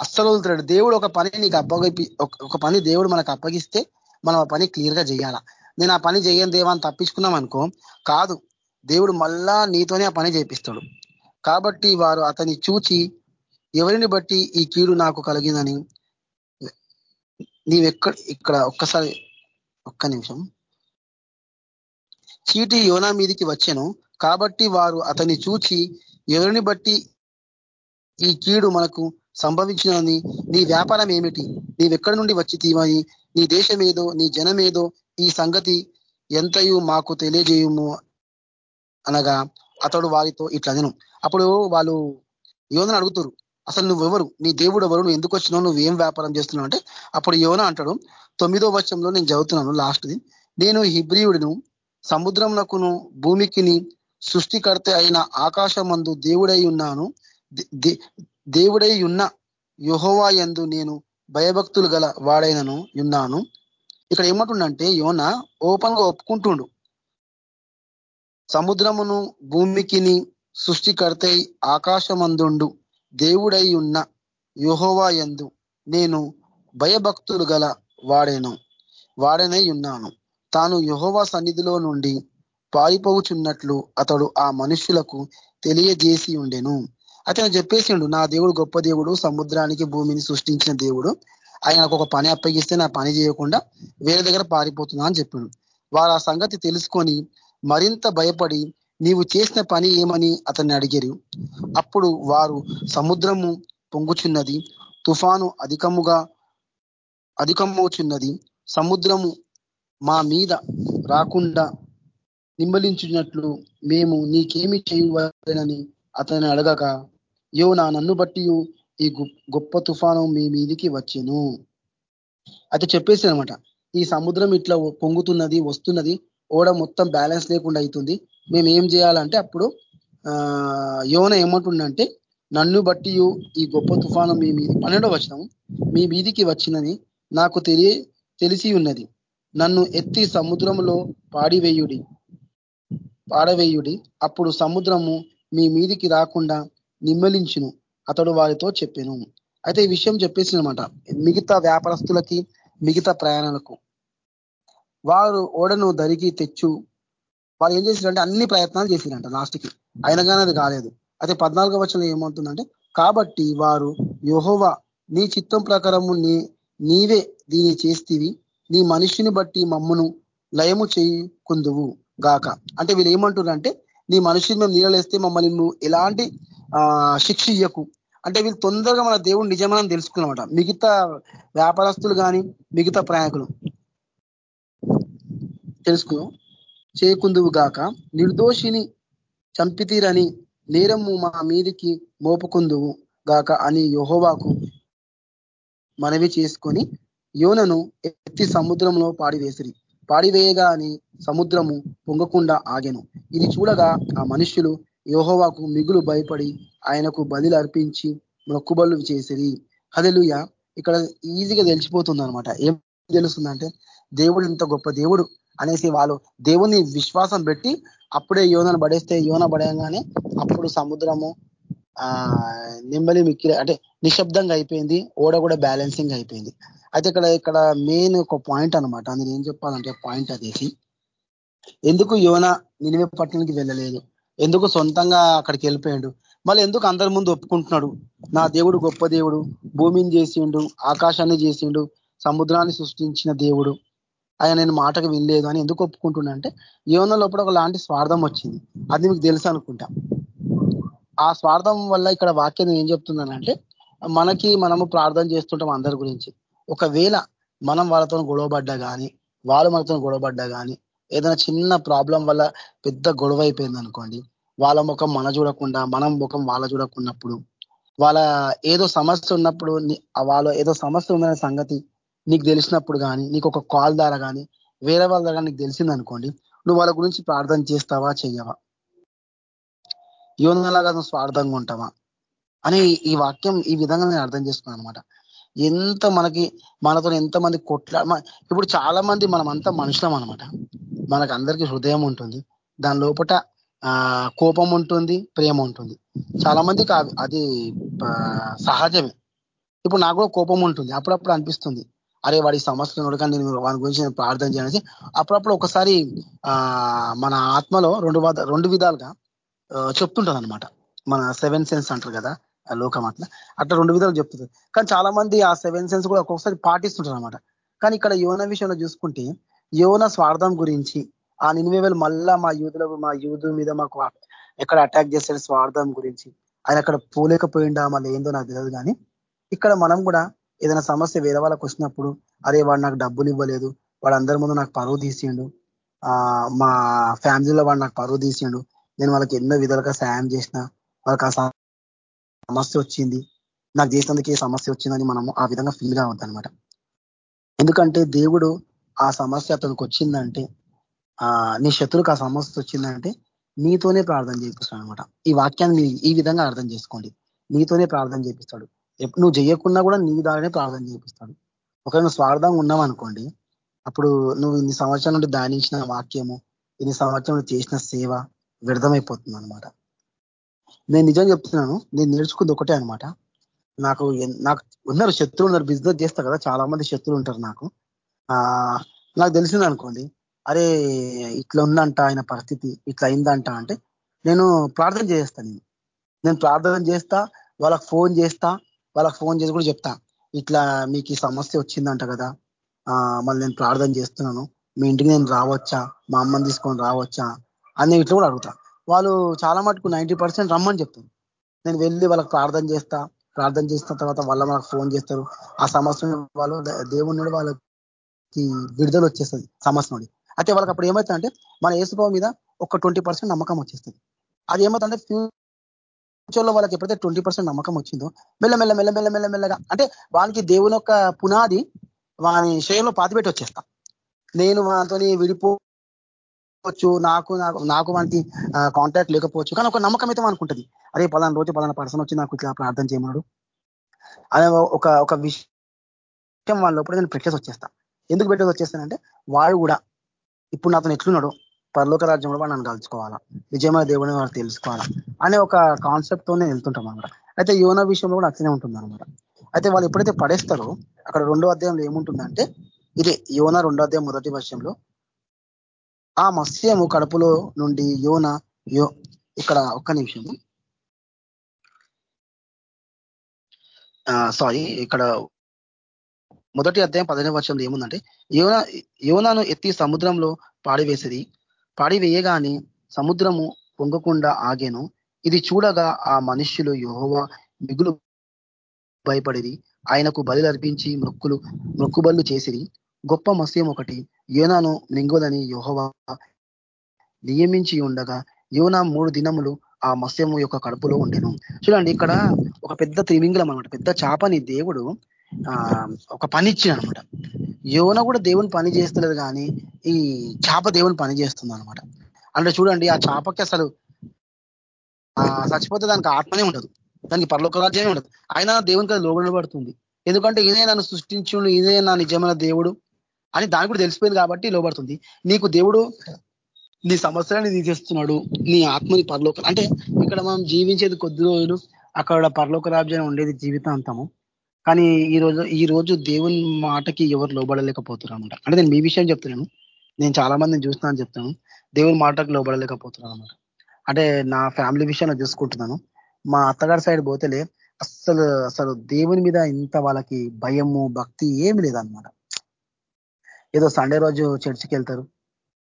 అస్సలు వదులుతాడు దేవుడు ఒక పని నీకు అప్పగిపి ఒక పని దేవుడు మనకు అప్పగిస్తే మనం ఆ పని క్లియర్గా చేయాలా. నేను ఆ పని చేయని దేవాన్ని తప్పించుకున్నాం అనుకో కాదు. దేవుడు మళ్ళా నీతోనే ఆ పని చేపిస్తాడు. కాబట్టి వారు అతని చూచి ఎవరిని బట్టి ఈ కీడు నాకు కలిగిందని? నీవెక్కడ ఇక్కడ ఒక్కసారి ఒక్క నిమిషం. చీటి యోనా మీదికి వచ్చాను. కాబట్టి వారు అతన్ని చూచి ఎవరిని బట్టి ఈ కీడు మనకు సంభవించినని నీ వ్యాపారం ఏమిటి? నీవెక్కడి నుండి వచ్చి తీవని నీ దేశమేదో నీ జనమేదో ఈ సంగతి ఎంతయు మాకు తెలియజేయము? అనగా అతడు వారితో ఇట్లా అప్పుడు వాళ్ళు యోనని అడుగుతారు అసలు నువ్వెవరు? నీ దేవుడు ఎవరు నువ్వు ఎందుకు వచ్చినావు? నువ్వు ఏం వ్యాపారం చేస్తున్నావు? అంటే అప్పుడు యోన అంటాడు తొమ్మిదో వర్షంలో నేను చదువుతున్నాను లాస్ట్ది నేను హిబ్రియుడిను సముద్రంలకును భూమికిని సృష్టికర్త అయిన ఆకాశమందు దేవుడై ఉన్నాను. దేవుడై ఉన్న యుహోవా ఎందు నేను భయభక్తులు గల వాడైనను ఉన్నాను. ఇక్కడ ఏమంటుండంటే యోన ఓపెన్గా ఒప్పుకుంటుండు. సముద్రమును భూమికిని సృష్టికర్తై ఆకాశమందుండు. దేవుడై ఉన్న యుహోవా ఎందు నేను భయభక్తులు గల వాడేను వాడనై ఉన్నాను. తాను యుహోవా సన్నిధిలో నుండి పారిపోవుచున్నట్లు అతడు ఆ మనుషులకు తెలియజేసి ఉండెను. అతను చెప్పేసిండు నా దేవుడు గొప్ప దేవుడు సముద్రానికి భూమిని సృష్టించిన దేవుడు. ఆయనకు ఒక పని అప్పగిస్తే నా పని చేయకుండా వేరే దగ్గర పారిపోతున్నా అని చెప్పిండు. వారు ఆ సంగతి తెలుసుకొని మరింత భయపడి నీవు చేసిన పని ఏమని? అతన్ని అడిగారు. అప్పుడు వారు సముద్రము పొంగుచున్నది తుఫాను అధికముగా అధికమవుచున్నది. సముద్రము మా మీద రాకుండా నిమ్మలించినట్లు మేము నీకేమి చేయవలనని అతని అడగక యో నా నన్ను బట్టి ఈ గొప్ప తుఫాను మీ మీదికి వచ్చాను. అయితే చెప్పేసి అనమాట ఈ సముద్రం ఇట్లా పొంగుతున్నది వస్తున్నది ఓడ మొత్తం బ్యాలెన్స్ లేకుండా అవుతుంది మేము ఏం చేయాలంటే అప్పుడు ఆ యోన ఏమంటుండంటే నన్ను బట్టి ఈ గొప్ప తుఫాను మీ మీది పన్నెండో వచ్చినాము మీ మీదికి వచ్చినది నాకు తెలియ తెలిసి ఉన్నది. నన్ను ఎత్తి సముద్రంలో పాడివేయుడి పాడవేయుడి. అప్పుడు సముద్రము మీ మీదికి రాకుండా నిమ్మలించును అతడు వారితో చెప్పాను. అయితే ఈ విషయం చెప్పేసినమాట మిగతా వ్యాపారస్తులకి మిగతా ప్రయాణాలకు. వారు ఓడను దరికి తెచ్చు వాళ్ళు ఏం చేశారంటే అన్ని ప్రయత్నాలు చేసిరంట లాస్ట్కి. అయినా కానీ అది కాలేదు. అయితే పద్నాలుగో వచ్చిన ఏమవుతుందంటే కాబట్టి వారు యోహోవా నీ చిత్తం ప్రకారము నీ నీవే దీన్ని చేస్తీవి నీ మనిషిని బట్టి మమ్మను లయము చేయకుందువు గాక. అంటే వీళ్ళు ఏమంటున్నారంటే నీ మనిషిని మేము నీళ్ళేస్తే మమ్మల్ని నువ్వు ఎలాంటి శిక్ష ఇయ్యకు. అంటే వీళ్ళు తొందరగా మన దేవుడు నిజమని తెలుసుకున్నమాట. మిగతా వ్యాపారస్తులు కానీ మిగతా ప్రయాణికులు. తెలుసుకో చేయకుందువు గాక నిర్దోషిని చంపితీరని నేరము మా మీదికి మోపుకుందువు గాక అని యహోవాకు మనవి చేసుకొని యోనను ఎత్తి సముద్రంలో పాడివేసిరి. పాడివేయగా అని సముద్రము పొంగకుండా ఆగెను. ఇది చూడగా ఆ మనుష్యులు యోహోవాకు మిగులు భయపడి ఆయనకు బదిలు అర్పించి మొక్కుబళ్ళు చేసిరి. హదలుయ ఇక్కడ ఈజీగా తెలిసిపోతుంది అనమాట ఏం తెలుస్తుందంటే దేవుడు ఇంత గొప్ప దేవుడు అనేసి వాళ్ళు దేవుని విశ్వాసం పెట్టి అప్పుడే యోనను పడేస్తే యోన పడేయంగానే అప్పుడు సముద్రము నెమ్మలి మిక్కిలి అంటే నిశ్శబ్దంగా అయిపోయింది ఓడ కూడా బ్యాలెన్సింగ్ అయిపోయింది. అయితే ఇక్కడ ఇక్కడ మెయిన్ ఒక పాయింట్ అనమాట నేను ఏం చెప్పాలంటే పాయింట్ అదేసి ఎందుకు యోన నినివే పట్టణానికి వెళ్ళలేదు? ఎందుకు సొంతంగా అక్కడికి వెళ్ళిపోయాడు? మళ్ళీ ఎందుకు అందరి ముందు ఒప్పుకుంటున్నాడు? నా దేవుడు గొప్ప దేవుడు భూమిని చేసిండు ఆకాశాన్ని చేసిండు సముద్రాన్ని సృష్టించిన దేవుడు. ఆయన నేను మాటకు వినలేదు అని ఎందుకు ఒప్పుకుంటున్నా అంటే యోన లోపల ఒక లాంటి స్వార్థం వచ్చింది. అది మీకు తెలుసు అనుకుంటా. ఆ స్వార్థం వల్ల ఇక్కడ వాక్యం ఏం చెప్తున్నానంటే మనకి మనము ప్రార్థన చేస్తుంటాం అందరి గురించి. ఒకవేళ మనం వాళ్ళతో గొడవబడ్డా కానీ వాళ్ళు మనతో గొడవబడ్డా కానీ ఏదైనా చిన్న ప్రాబ్లం వల్ల పెద్ద గొడవ అయిపోయింది అనుకోండి వాళ్ళ ముఖం మన చూడకుండా మనం ముఖం వాళ్ళ చూడకున్నప్పుడు వాళ్ళ ఏదో సమస్య ఉన్నప్పుడు వాళ్ళ ఏదో సమస్య ఉందనే సంగతి నీకు తెలిసినప్పుడు కానీ నీకు ఒక కాల్ ద్వారా కానీ వేరే వాళ్ళ ద్వారా నీకు తెలిసింది అనుకోండి నువ్వు వాళ్ళ గురించి ప్రార్థన చేస్తావా చెయ్యవా? యోనలాగా స్వార్థంగా ఉంటామా? అని ఈ వాక్యం ఈ విధంగా నేను అర్థం చేసుకున్నాను అనమాట ఎంత మనకి మనతో ఎంతమంది కొట్లా ఇప్పుడు చాలా మంది మనం అంతా మనుషులం అనమాట మనకు అందరికీ హృదయం ఉంటుంది. దాని లోపల కోపం ఉంటుంది ప్రేమ ఉంటుంది. చాలా మందికి అది సహజమే. ఇప్పుడు నాకు కూడా కోపం ఉంటుంది. అప్పుడప్పుడు అనిపిస్తుంది. అరే వాడి సమస్యలు కానీ నేను వాని గురించి నేను ప్రార్థన చేయాలని అప్పుడప్పుడు ఒకసారి మన ఆత్మలో రెండు రెండు విధాలుగా చెప్తుంటుంది అనమాట మన సెవెన్ సెన్స్ అంటారు కదా లోకం అట్లా. అట్లా రెండు విధాలు చెప్తుంది. కానీ చాలా మంది ఆ సెవెన్ సెన్స్ కూడా ఒక్కొక్కసారి పాటిస్తుంటారు అనమాట కానీ ఇక్కడ యోన విషయంలో చూసుకుంటే యోన స్వార్థం గురించి ఆ నినివేలు మళ్ళా మా యూదుల మా యూదు మీద మాకు ఎక్కడ అటాక్ చేసే స్వార్థం గురించి ఆయన అక్కడ పోలేకపోయిండా మళ్ళీ ఏందో నాకు తెలియదు కానీ ఇక్కడ మనం కూడా ఏదైనా సమస్య వేరే వాళ్ళకి వచ్చినప్పుడు అరే వాడు నాకు డబ్బులు ఇవ్వలేదు వాడు అందరి ముందు నాకు పరువు తీసిండు మా ఫ్యామిలీలో వాడు నాకు పరువు తీసిండు నేను వాళ్ళకి ఎన్నో విధాలుగా సాయం చేసిన వాళ్ళకి ఆ సమస్య వచ్చింది. నాకు చేసినందుకే సమస్య వచ్చిందని మనము ఆ విధంగా ఫీల్ కావద్దు అనమాట ఎందుకంటే దేవుడు ఆ సమస్య అతనికి వచ్చిందంటే ఆ నీ శత్రువుకి ఆ సమస్య వచ్చిందంటే నీతోనే ప్రార్థన చేపిస్తాడు అనమాట ఈ వాక్యాన్ని ఈ విధంగా అర్థం చేసుకోండి. నీతోనే ప్రార్థన చేపిస్తాడు నువ్వు చేయకున్నా కూడా నీ దారినే ప్రార్థన చేపిస్తాడు ఒకవేళ నువ్వు స్వార్థంగా ఉన్నావు అనుకోండి అప్పుడు నువ్వు ఇన్ని సంవత్సరాల నుండి దానించిన వాక్యము ఇన్ని సంవత్సరం చేసిన సేవ వ్యర్థమైపోతుంది అనమాట నేను నిజం చెప్తున్నాను నేను నేర్చుకుంది ఒకటే అనమాట నాకు నాకు ఉన్నారు శత్రువులు ఉన్నారు బిజినెస్ చేస్తా కదా చాలా మంది శత్రువులు ఉంటారు నాకు. నాకు తెలిసింది అనుకోండి అరే ఇట్లా ఉందంట ఆయన పరిస్థితి ఇట్లా అయిందంట అంటే నేను ప్రార్థన చేస్తాను నేను. నేను ప్రార్థన చేస్తా వాళ్ళకి ఫోన్ చేస్తా వాళ్ళకి ఫోన్ చేసి కూడా చెప్తా ఇట్లా మీకు ఈ సమస్య వచ్చిందంట కదా మళ్ళీ నేను ప్రార్థన చేస్తున్నాను మీ ఇంటికి నేను రావచ్చా మా అమ్మని తీసుకొని రావచ్చా అని ఇట్లా కూడా అడుగుతా. వాళ్ళు చాలా మటుకు నైంటీ రమ్మని చెప్తారు. నేను వెళ్ళి వాళ్ళకి ప్రార్థన చేస్తా. ప్రార్థన చేసిన తర్వాత వాళ్ళ మనకు ఫోన్ చేస్తారు. ఆ సమస్య వాళ్ళు దేవుని వాళ్ళకి విడుదల వచ్చేస్తుంది సమస్య నుండి. అయితే వాళ్ళకి అప్పుడు ఏమవుతుందంటే మన ఏసుబాబు మీద ఒక ట్వంటీ నమ్మకం వచ్చేస్తుంది. అది ఏమవుతుందంటే ఫ్యూచర్లో వాళ్ళకి ఎప్పుడైతే ట్వంటీ నమ్మకం వచ్చిందో మెల్లమెల్ల మెల్లమెల్ల మెల్లమెల్లగా అంటే వానికి దేవుని యొక్క పునాది వాని శయంలో పాతిపెట్టి వచ్చేస్తా. నేను వాటితో విడిపో నాకు నాకు నాకు వంటి కాంటాక్ట్ లేకపోవచ్చు. కానీ ఒక నమ్మకం అయితే అనుకుంటుంది అరే పలానా రోజు పలానా పర్సన్ వచ్చి నాకు ఇట్లా ప్రార్థన చేయమన్నాడు. అనే ఒక ఒక విషయం వాళ్ళ లోపల నేను పెట్టేసి వచ్చేస్తా. ఎందుకు పెట్టేసి వచ్చేస్తానంటే వాడు కూడా ఇప్పుడు నాతో ఎట్లున్నాడు పరలోక రాజ్యంలో వాడు నన్ను కలుసుకోవాలా? నిజమైన దేవుడిని వాడు తెలుసుకోవాలా? అనే ఒక కాన్సెప్ట్తో నేను వెళ్తుంటాం అనమాట అయితే యోన విషయంలో కూడా అట్లనే ఉంటుంది అనమాట అయితే వాళ్ళు ఎప్పుడైతే పడేస్తారో అక్కడ రెండో అధ్యాయంలో ఏముంటుందంటే ఇదే యోన రెండో అధ్యాయం మొదటి వర్షంలో ఆ మత్స్యము కడుపులో నుండి యోన యో ఇక్కడ ఒక్క నిమిషము సారీ ఇక్కడ మొదటి అధ్యాయం పదిహేను వర్షంలో ఏముందంటే యోన యోనాను ఎత్తి సముద్రంలో పాడివేసిది పాడివేయగానే సముద్రము పొంగకుండా ఆగేను. ఇది చూడగా ఆ మనుష్యులు యోహోవ మిగులు భయపడిది ఆయనకు బలి అర్పించి మొక్కులు మొక్కుబళ్ళు చేసిరి. గొప్ప మత్స్యం ఒకటి. యోనాను మింగుదని యోహవా నియమించి ఉండగా యోనా మూడు దినములు ఆ మత్స్యము యొక్క కడుపులో ఉండేను. చూడండి ఇక్కడ ఒక పెద్ద త్రిమింగలం అనమాట పెద్ద చాపని దేవుడు ఆ ఒక పని ఇచ్చిన అనమాట యోన కూడా దేవుని పని చేస్తలేదు కానీ ఈ చాప దేవుని పని చేస్తుంది అనమాట అంటే చూడండి ఆ చాపకి అసలు చచ్చిపోతే దానికి ఆత్మనే ఉండదు. దానికి పరలోక రాజ్యమే ఉండదు. ఆయన దేవునికి అది లోబడబడుతుంది ఎందుకంటే ఇదే నన్ను సృష్టించుండు ఇదే నా నిజమైన దేవుడు. అని దానికి కూడా తెలిసిపోయింది కాబట్టి లోబడుతుంది. నీకు దేవుడు నీ సమస్యలని తీసేస్తున్నాడు నీ ఆత్మని పరలోక అంటే ఇక్కడ మనం జీవించేది కొద్ది రోజులు అక్కడ పరలోక రాజ్యం ఉండేది జీవితాంతము. కానీ ఈ రోజు ఈ రోజు దేవుని మాటకి ఎవరు లోబడలేకపోతున్నారు అనమాట అంటే నేను మీ విషయం చెప్తున్నాను. నేను చాలా మందిని చూస్తున్నాను చెప్తాను దేవుని మాటకు లోబడలేకపోతున్నాను అనమాట అంటే నా ఫ్యామిలీ విషయంలో చూసుకుంటున్నాను. మా అత్తగారి సైడ్ పోతేలే అస్సలు అసలు దేవుని మీద ఇంత వాళ్ళకి భయము భక్తి ఏమి లేదనమాట ఏదో సండే రోజు చర్చికి వెళ్తారు.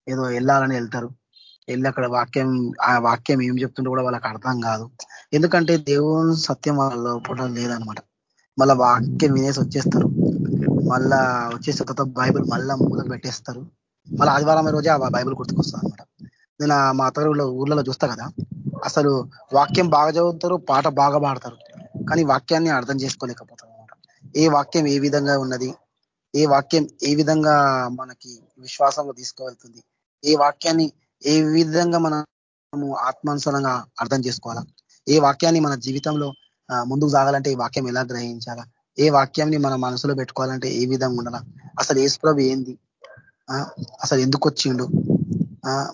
ఏదో వెళ్ళాలని వెళ్తారు. వెళ్ళి అక్కడ వాక్యం ఆ వాక్యం ఏం చెప్తుంటే కూడా వాళ్ళకి అర్థం కాదు. ఎందుకంటే దేవుని సత్యం వాళ్ళ లోపల లేదనమాట. మళ్ళా వాక్యం వినేసి వచ్చేస్తారు. మళ్ళా వచ్చేసిన తర్వాత బైబిల్ మళ్ళా మూలకు పెట్టేస్తారు. మళ్ళీ ఆదివారం రోజే ఆ బైబిల్ గుర్తుకొస్తారు అనమాట. నేను మా అత్తగారు ఊర్లలో చూస్తా కదా అసలు వాక్యం బాగా చదువుతారు పాట బాగా పాడతారు. కానీ వాక్యాన్ని అర్థం చేసుకోలేకపోతారు అనమాట. ఏ వాక్యం ఏ విధంగా ఉన్నది ఏ వాక్యం ఏ విధంగా మనకి విశ్వాసంలో తీసుకువెళ్తుంది? ఏ వాక్యాన్ని ఏ విధంగా మనము ఆత్మానుసరంగా అర్థం చేసుకోవాలా? ఏ వాక్యాన్ని మన జీవితంలో ముందుకు సాగాలంటే ఈ వాక్యం ఎలా గ్రహించాలా? ఏ వాక్యాన్ని మన మనసులో పెట్టుకోవాలంటే ఏ విధంగా ఉండాలా? అసలు ఏసుప్రభు ఏంది? అసలు ఎందుకు వచ్చిండు?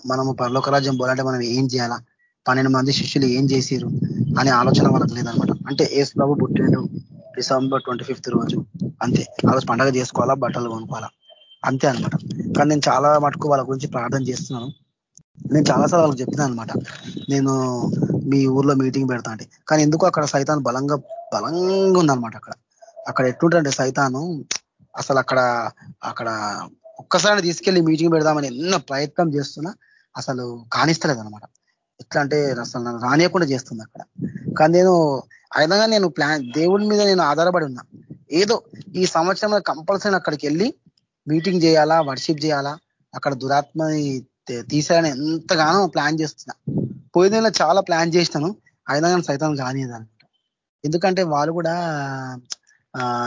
మనము పరలోక రాజ్యం పోవాలంటే మనం ఏం చేయాలా? పన్నెండు మంది శిష్యులు ఏం చేసిరు అనే ఆలోచన మనకు లేదనమాట. అంటే ఏసు ప్రభు పుట్టిండు. డిసెంబర్ ట్వంటీ ఫిఫ్త్ రోజు. అంతే. ఆ రోజు పండగ చేసుకోవాలా బట్టలు కొనుక్కోవాలా. అంతే అనమాట కానీ నేను చాలా మటుకు వాళ్ళ గురించి ప్రార్థన చేస్తున్నాను. నేను చాలాసార్లు వాళ్ళకి చెప్పినాను అనమాట నేను మీ ఊర్లో మీటింగ్ పెడతా అంటే. కానీ ఎందుకు అక్కడ సైతాన్ బలంగా బలంగా ఉందనమాట అక్కడ. అక్కడ ఎట్లుంటే సైతాను అసలు అక్కడ అక్కడ ఒక్కసారి తీసుకెళ్ళి మీటింగ్ పెడదామని ఎన్నో ప్రయత్నం చేస్తున్నా. అసలు కానిస్తలేదు అనమాట ఎట్లా అంటే అసలు నన్ను రానియకుండా చేస్తుంది అక్కడ. కానీ నేను అయినగా నేను ప్లాన్ దేవుడి మీద నేను ఆధారపడి ఉన్నా. ఏదో ఈ సంవత్సరంలో కంపల్సరీ అక్కడికి వెళ్ళి మీటింగ్ చేయాలా వర్షిప్ చేయాలా అక్కడ దురాత్మని తీసేయాలని ఎంతగానో ప్లాన్ చేస్తున్నా. పోయిన చాలా ప్లాన్ చేసినాను. అయినా కానీ సైతం కానియదనమాట ఎందుకంటే వాళ్ళు కూడా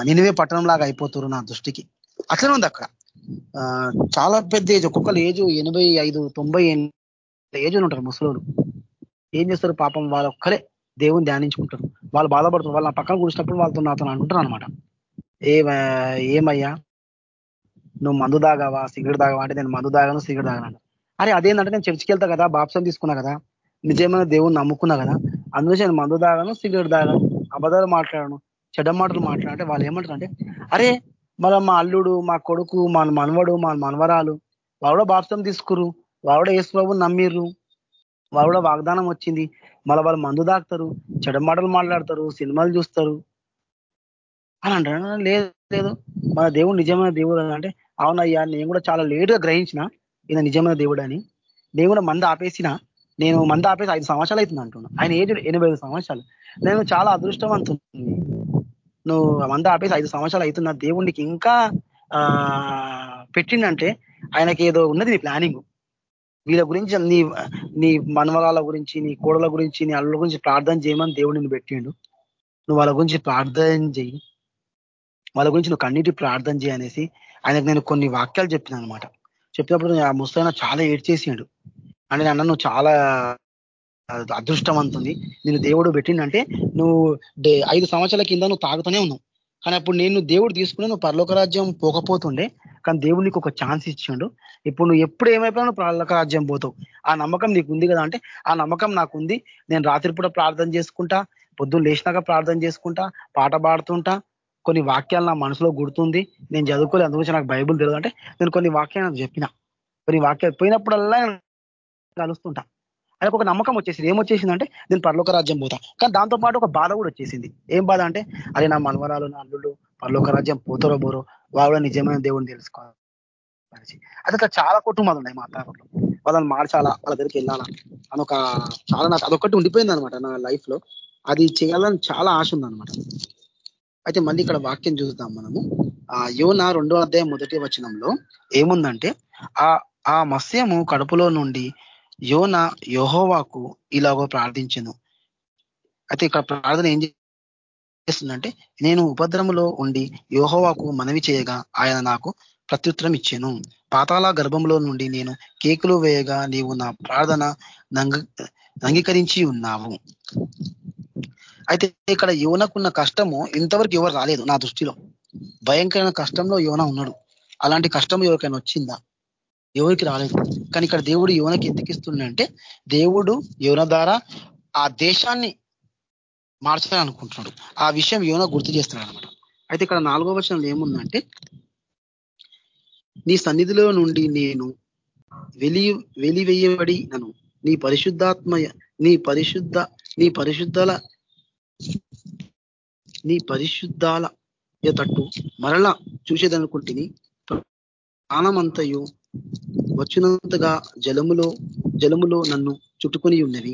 నినివే పట్టణం లాగా అయిపోతారు నా దృష్టికి. అట్లనే ఉంది అక్కడ. చాలా పెద్ద ఏజ్ ఒక్కొక్కరు ఏజ్ ఎనభై ఐదు తొంభై ఏజ్ ఉంటారు ముసలోళ్ళు. ఏం చేస్తారు పాపం వాళ్ళ ఒక్కరే దేవుని ధ్యానించుకుంటారు. వాళ్ళు బాధపడుతారు వాళ్ళు పక్కన కూర్చున్నప్పుడు వాళ్ళతో నాతో అంటున్నారు అనమాట ఏ ఏమయ్యా? నువ్వు మందు దాగావా సిగరెట్ దాగావా అంటే నేను మందు దాగాను సిగరెట్ దాగాను అరే అదేంటంటే నేను చర్చికి వెళ్తా కదా బాప్సం తీసుకున్నా కదా నిజమైన దేవుని నమ్ముకున్నా కదా అందులో నేను మందు దాగాను సిగరెట్ దాగాను అబద్ధాలు మాట్లాడాను చెడ్డ మాటలు మాట్లాడంటే వాళ్ళు ఏమంటారు అంటే అరే మన మా అల్లుడు మా కొడుకు మా మనవడు మా మనవరాలు వాళ్ళు బాప్సం తీసుకురు. వావిడ యేసు ప్రభు నమ్మిర్రు. వావిడ వాగ్దానం వచ్చింది. మళ్ళీ వాళ్ళు మందు దాక్తారు చెడ్డ మాటలు మాట్లాడతారు సినిమాలు చూస్తారు. అని అంటారు. లేదు లేదు. మన దేవుడు నిజమైన దేవుడు అంటే అవునయ్యా నేను కూడా చాలా లేటుగా గ్రహించిన ఈయన నిజమైన దేవుడు అని. నేను కూడా మంద ఆపేసిన. నేను మంద ఆపేసి ఐదు సంవత్సరాలు అవుతుంది అంటున్నా ఆయన ఏజ్ ఎనభై సంవత్సరాలు. నేను చాలా అదృష్టవంతుంది నువ్వు మంద ఆపేసి ఐదు సంవత్సరాలు అవుతున్నా దేవుడికి ఇంకా పెట్టిండంటే ఆయనకి ఏదో ఉన్నది నీ ప్లానింగ్. వీళ్ళ గురించి నీ నీ మనవరాల గురించి నీ కోడల గురించి నీ అల్లుల గురించి ప్రార్థన చేయమని దేవుడిని పెట్టిండు. నువ్వు వాళ్ళ గురించి ప్రార్థన చేయి వాళ్ళ గురించి నువ్వు కన్నీటి ప్రార్థన చేయనేసి ఆయనకు నేను కొన్ని వాక్యాలు చెప్పిన అనమాట చెప్పినప్పుడు ఆ ముసలైన చాలా ఏడ్చేసిండు. అంటే అన్న నువ్వు చాలా అదృష్టవంతుంది నేను దేవుడు పెట్టిండంటే నువ్వు ఐదు సంవత్సరాల కింద నువ్వు తాగుతూనే ఉన్నావు. కానీ అప్పుడు నేను దేవుడు తీసుకుని నువ్వు పర్లోక రాజ్యం పోకపోతుండే కానీ దేవుడు నీకు ఒక ఛాన్స్ ఇచ్చిండు. ఇప్పుడు నువ్వు ఎప్పుడు ఏమైపోయినా పర్లోక రాజ్యం పోతావు. ఆ నమ్మకం నీకు ఉంది కదా అంటే ఆ నమ్మకం నాకు ఉంది. నేను రాత్రిపూట ప్రార్థన చేసుకుంటా పొద్దున్న లేచినాక ప్రార్థన చేసుకుంటా పాట పాడుతుంటా. కొన్ని వాక్యాలు నా మనసులో గుర్తుంది. నేను చదువుకోలే అందుగురించి నాకు బైబుల్ తెలియదు. అంటే నేను కొన్ని వాక్యాలు చెప్పిన. కొన్ని వాక్యాలు పోయినప్పుడల్లా కలుస్తుంటా ఆయనకు ఒక నమ్మకం వచ్చేసింది. ఏమొచ్చేసిందంటే నేను పర్లోక రాజ్యం పోతా. కానీ దాంతో పాటు ఒక బాధ కూడా వచ్చేసింది. ఏం బాధ అంటే అరే నా మనవరాలు నా అల్లుళ్ళు పర్లోక రాజ్యం పోతారో బోరో వాళ్ళు నిజమైన దేవుడిని తెలుసుకోవాలి అది చాలా కుటుంబాలు ఉన్నాయి మా అత్తారులో వాళ్ళని మార్చాలా వాళ్ళ దగ్గరికి వెళ్ళాలా అని ఒక చాలా నాకు అదొకటి ఉండిపోయింది అనమాట నా లైఫ్లో. అది చేయాలని చాలా ఆశ ఉందనమాట అయితే మళ్ళీ ఇక్కడ వాక్యం చూద్దాం మనము. ఆ యోన రెండో అధ్యాయం మొదటి వచనంలో ఏముందంటే ఆ ఆ మత్స్యము కడుపులో నుండి యోన యోహోవాకు ఇలాగో ప్రార్థించను. అయితే ఇక్కడ ప్రార్థన ఏం చేస్తుందంటే నేను ఉపద్రములో ఉండి యోహోవాకు మనవి చేయగా ఆయన నాకు ప్రత్యుత్తరం ఇచ్చాను. పాతాల గర్భంలో నుండి నేను కేకులు వేయగా నీవు నా ప్రార్థన అంగీకరించి ఉన్నావు. అయితే ఇక్కడ యువనకున్న కష్టము ఇంతవరకు ఎవరు రాలేదు నా దృష్టిలో. భయంకరమైన కష్టంలో యువన ఉన్నాడు. అలాంటి కష్టం ఎవరికైనా వచ్చిందా? ఎవరికి రాలేదు. కానీ ఇక్కడ దేవుడు యువనకి ఎందుకు ఇస్తుండే దేవుడు యువన ద్వారా ఆ దేశాన్ని మార్చాలనుకుంటున్నాడు ఆ విషయం యోన గుర్తు చేస్తున్నాడు అనమాట అయితే ఇక్కడ నాలుగో వచనంలో ఏముందంటే నీ సన్నిధిలో నుండి నేను వెలి వెలివేయబడి నీ పరిశుద్ధాత్మ నీ పరిశుద్ధ నీ పరిశుద్ధాల నీ పరిశుద్ధాల తట్టు మరలా చూసేదనుకుంటుని ప్రాణమంతయు వచ్చినంతగా జలములో జలములో నన్ను చుట్టుకొని ఉన్నది.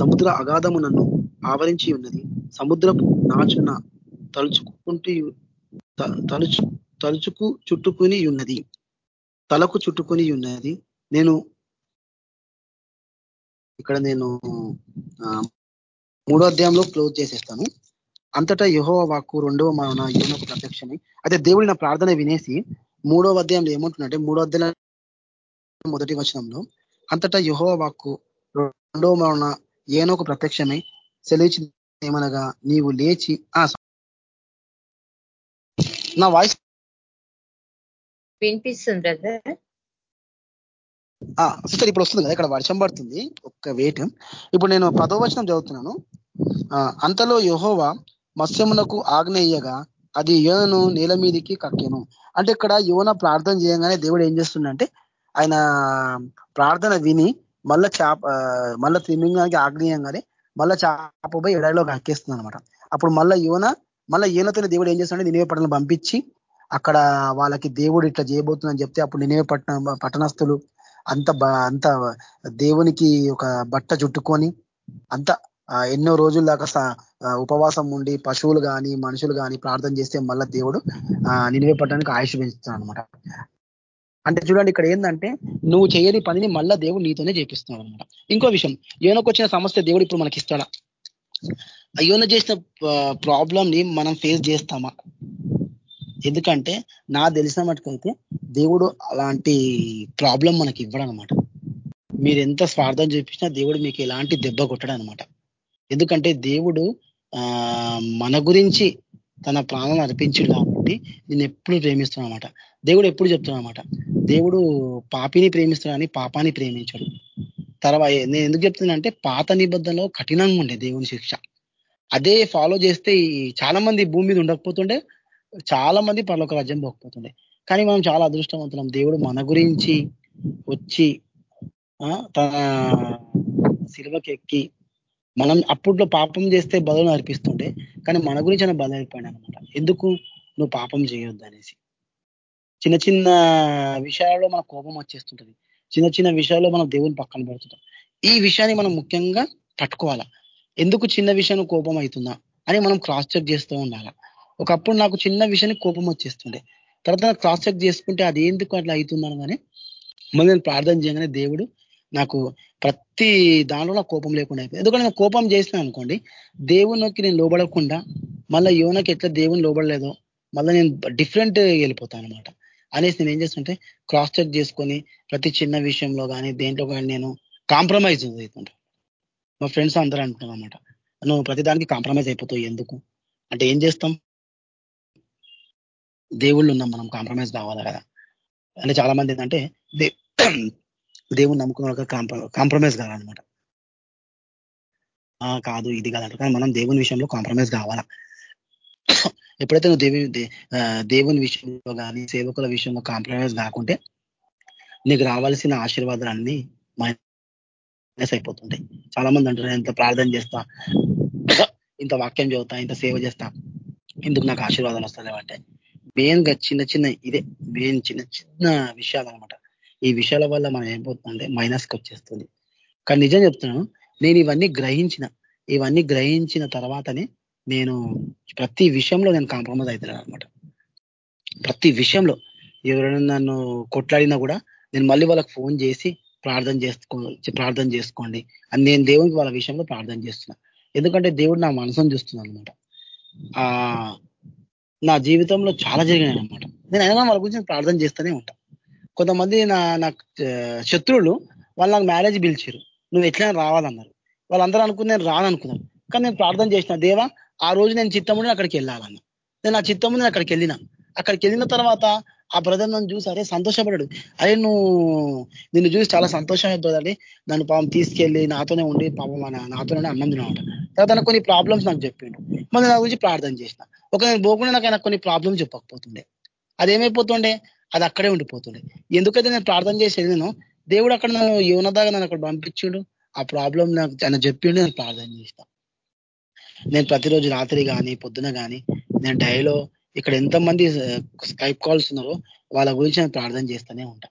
సముద్ర అగాధము నన్ను ఆవరించి ఉన్నది. సముద్రపు నాచున తలుచుకుంటూ తలుచు తలుచుకు చుట్టుకుని ఉన్నది. తలకు చుట్టుకుని ఉన్నది. నేను ఇక్కడ నేను మూడో అధ్యాయంలో క్లోజ్ చేసేస్తాను. అంతటా యహో వాక్కు రెండవ మన యోనకు ప్రత్యక్షమై. అయితే దేవుడి నా ప్రార్థన వినేసి మూడవ అధ్యాయంలో ఏమంటున్నట్టే మూడో అధ్యాయం మొదటి వచనంలో అంతటా యహో వాక్కు రెండవ మన ఏనోకు ప్రత్యక్షమై సెలవిచి ఏమనగా నీవు లేచి నా వాయిస్ వినిపిస్తుంది సిస్టర్ ఇప్పుడు వస్తుంది కదా ఇక్కడ వర్షం పడుతుంది ఒక్క వెయిట్. ఇప్పుడు నేను పదో వచనం చదువుతున్నాను. అంతలో యహోవా మత్స్యమునకు ఆగ్నేయగా అది యోనను నేల మీదికి కక్కెను. అంటే ఇక్కడ యోన ప్రార్థన చేయగానే దేవుడు ఏం చేస్తుండంటే ఆయన ప్రార్థన విని మళ్ళా చేప మళ్ళా త్రిమింగానికి ఆగ్నేయంగానే మళ్ళా చాపపోయి ఎడలో హక్కేస్తుంది అనమాట అప్పుడు మళ్ళా యువన మళ్ళీ ఈయనతోనే దేవుడు ఏం చేస్తాడంటే నినివే పట్టణం పంపించి అక్కడ వాళ్ళకి దేవుడు ఇట్లా చేయబోతుందని చెప్తే అప్పుడు నినివే పట్టణ పట్టణస్తులు అంత అంత దేవునికి ఒక బట్ట చుట్టుకొని అంత ఎన్నో రోజుల దాకా ఉపవాసం ఉండి పశువులు కానీ మనుషులు కానీ ప్రార్థన చేస్తే మళ్ళా దేవుడు నినివే పట్టడానికి ఆయుష్ పెంచుతున్నాడు అనమాట అంటే చూడండి ఇక్కడ ఏంటంటే నువ్వు చేయని పనిని మళ్ళా దేవుడు నీతోనే చేపిస్తున్నాడు అనమాట ఇంకో విషయం ఏనొక వచ్చిన సమస్య దేవుడు ఇప్పుడు మనకి ఇస్తాడా అయ్యోన చేసిన ప్రాబ్లం ని మనం ఫేస్ చేస్తామా? ఎందుకంటే నా తెలిసిన మటుకైతే దేవుడు అలాంటి ప్రాబ్లం మనకి ఇవ్వడం అనమాట మీరు ఎంత స్వార్థం చూపించినా దేవుడు మీకు ఎలాంటి దెబ్బ కొట్టడం అనమాట ఎందుకంటే దేవుడు మన గురించి తన ప్రాణాలను అర్పించడు కాబట్టి నేను ఎప్పుడు ప్రేమిస్తున్నా అనమాట దేవుడు ఎప్పుడు చెప్తున్నా అనమాట దేవుడు పాపిని ప్రేమిస్తున్నాడని పాపాన్ని ప్రేమించడు. తర్వాత నేను ఎందుకు చెప్తున్నానంటే పాత నిబద్ధనలో కఠినంగా ఉండే దేవుని శిక్ష. అదే ఫాలో చేస్తే చాలా మంది భూమి మీద ఉండకపోతుండే చాలా మంది పర్లోక రాజ్యం పోకపోతుండే. కానీ మనం చాలా అదృష్టవంతులం. దేవుడు మన గురించి వచ్చి తన సిల్వకి ఎక్కి మనం అప్పట్లో పాపం చేస్తే బదులు అర్పిస్తుంటే కానీ మన గురించి ఆయన బదులు అయిపోయాడు అనమాట ఎందుకు? నువ్వు పాపం చేయొద్దు అనేసి చిన్న చిన్న విషయాల్లో మన కోపం వచ్చేస్తుంటది. చిన్న చిన్న విషయాల్లో మనం దేవుని పక్కన పెడుతుంటాం. ఈ విషయాన్ని మనం ముఖ్యంగా పట్టుకోవాలా ఎందుకు చిన్న విషయం కోపం అవుతుందా అని మనం క్రాస్ చెక్ చేస్తూ ఉండాలా? ఒకప్పుడు నాకు చిన్న విషయానికి కోపం వచ్చేస్తుండే. తర్వాత క్రాస్ చెక్ చేసుకుంటే అది ఎందుకు అట్లా అవుతుందని కానీ మళ్ళీ నేను ప్రార్థన చేయగానే దేవుడు నాకు ప్రతి దానిలో నాకు కోపం లేకుండా అయిపోయింది. ఎందుకంటే నేను కోపం చేసినా అనుకోండి దేవునికి నేను లోబడకుండా మళ్ళీ యోనకి ఎట్లా దేవుని లోబడలేదో మళ్ళీ నేను డిఫరెంట్ వెళ్ళిపోతాను అనమాట అనేసి నేను ఏం చేస్తుంటే క్రాస్ చెక్ చేసుకొని ప్రతి చిన్న విషయంలో కానీ దేంట్లో కానీ నేను కాంప్రమైజ్ అవుతుంటా మా ఫ్రెండ్స్ అందరూ అంటున్నాం అనమాట నువ్వు ప్రతిదానికి కాంప్రమైజ్ అయిపోతావు ఎందుకు? అంటే ఏం చేస్తాం? దేవుళ్ళు ఉన్నాం మనం కాంప్రమైజ్ కావాలి కదా? అంటే చాలా మంది ఏంటంటే దేవుని నమ్ముకున్న కాంప్రమైజ్ కావాలన్నమాట కాదు ఇది కాదంట. కానీ మనం దేవుని విషయంలో కాంప్రమైజ్ కావాలా? ఎప్పుడైతే నువ్వు దేవి దేవుని విషయంలో కానీ సేవకుల విషయంలో కాంప్రమైజ్ కాకుంటే నీకు రావాల్సిన ఆశీర్వాదాలన్నీ అయిపోతుంటాయి. చాలా మంది అంటారు ఇంత ప్రార్థన చేస్తా ఇంత వాక్యం చదువుతా ఇంత సేవ చేస్తా ఇందుకు నాకు ఆశీర్వాదాలు వస్తాయి మెయిన్గా చిన్న చిన్న ఇదే మెయిన్ చిన్న చిన్న విషయాలు అనమాట. ఈ విషయాల వల్ల మనం ఏమైపోతుందంటే మైనస్కి వచ్చేస్తుంది. కానీ నిజం చెప్తున్నాను నేను ఇవన్నీ గ్రహించిన ఇవన్నీ గ్రహించిన తర్వాతనే నేను ప్రతి విషయంలో నేను కాంప్రమైజ్ అవుతున్నాను అనమాట ప్రతి విషయంలో ఎవరైనా నన్ను కొట్లాడినా కూడా నేను మళ్ళీ వాళ్ళకి ఫోన్ చేసి ప్రార్థన చేసుకో ప్రార్థన చేసుకోండి. అని నేను దేవునికి వాళ్ళ విషయంలో ప్రార్థన చేస్తున్నా. ఎందుకంటే దేవుడు నా మనసును చూస్తున్నాను అనమాట ఆ నా జీవితంలో చాలా జరిగినాయి అనమాట నేను అయినా వాళ్ళ గురించి ప్రార్థన చేస్తూనే ఉంటా. కొంతమంది నా నాకు శత్రువులు వాళ్ళు నాకు మ్యారేజ్ పిలిచారు నువ్వు ఎట్లైనా రావాలన్నారు. వాళ్ళందరూ అనుకుని నేను రాననుకున్నాను. కానీ నేను ప్రార్థన చేసిన దేవా ఆ రోజు నేను చిత్తముడిని అక్కడికి వెళ్ళాలని నేను ఆ చిత్తముండి అక్కడికి వెళ్ళిన. అక్కడికి వెళ్ళిన తర్వాత ఆ బ్రదర్ నన్ను చూసి అరే సంతోషపడాడు. అరే నువ్వు నిన్ను చూసి చాలా సంతోషం బ్రదర్ నన్ను పాపం తీసుకెళ్ళి నాతోనే ఉండి పాపం నాతోనే అన్నం తినమాట. తర్వాత నాకు కొన్ని ప్రాబ్లమ్స్ నాకు చెప్పిండు. మరి నా గురించి ప్రార్థన చేసిన. ఒక నేను పోకుండా నాకు ఆయన కొన్ని ప్రాబ్లమ్స్ చెప్పకపోతుండే. అది ఏమైపోతుండే? అది అక్కడే ఉండిపోతుండే. ఎందుకైతే నేను ప్రార్థన చేసేది నేను దేవుడు అక్కడ నన్ను యువనదాగా నన్ను అక్కడ పంపించిండు. ఆ ప్రాబ్లం నాకు ఆయన చెప్పిండు నేను ప్రార్థన చేసినా. నేను ప్రతిరోజు రాత్రి కానీ పొద్దున కానీ నేను డైలో ఇక్కడ ఎంతమంది స్కైప్ కాల్స్ ఉన్నారో వాళ్ళ గురించి నేను ప్రార్థన చేస్తూనే ఉంటా.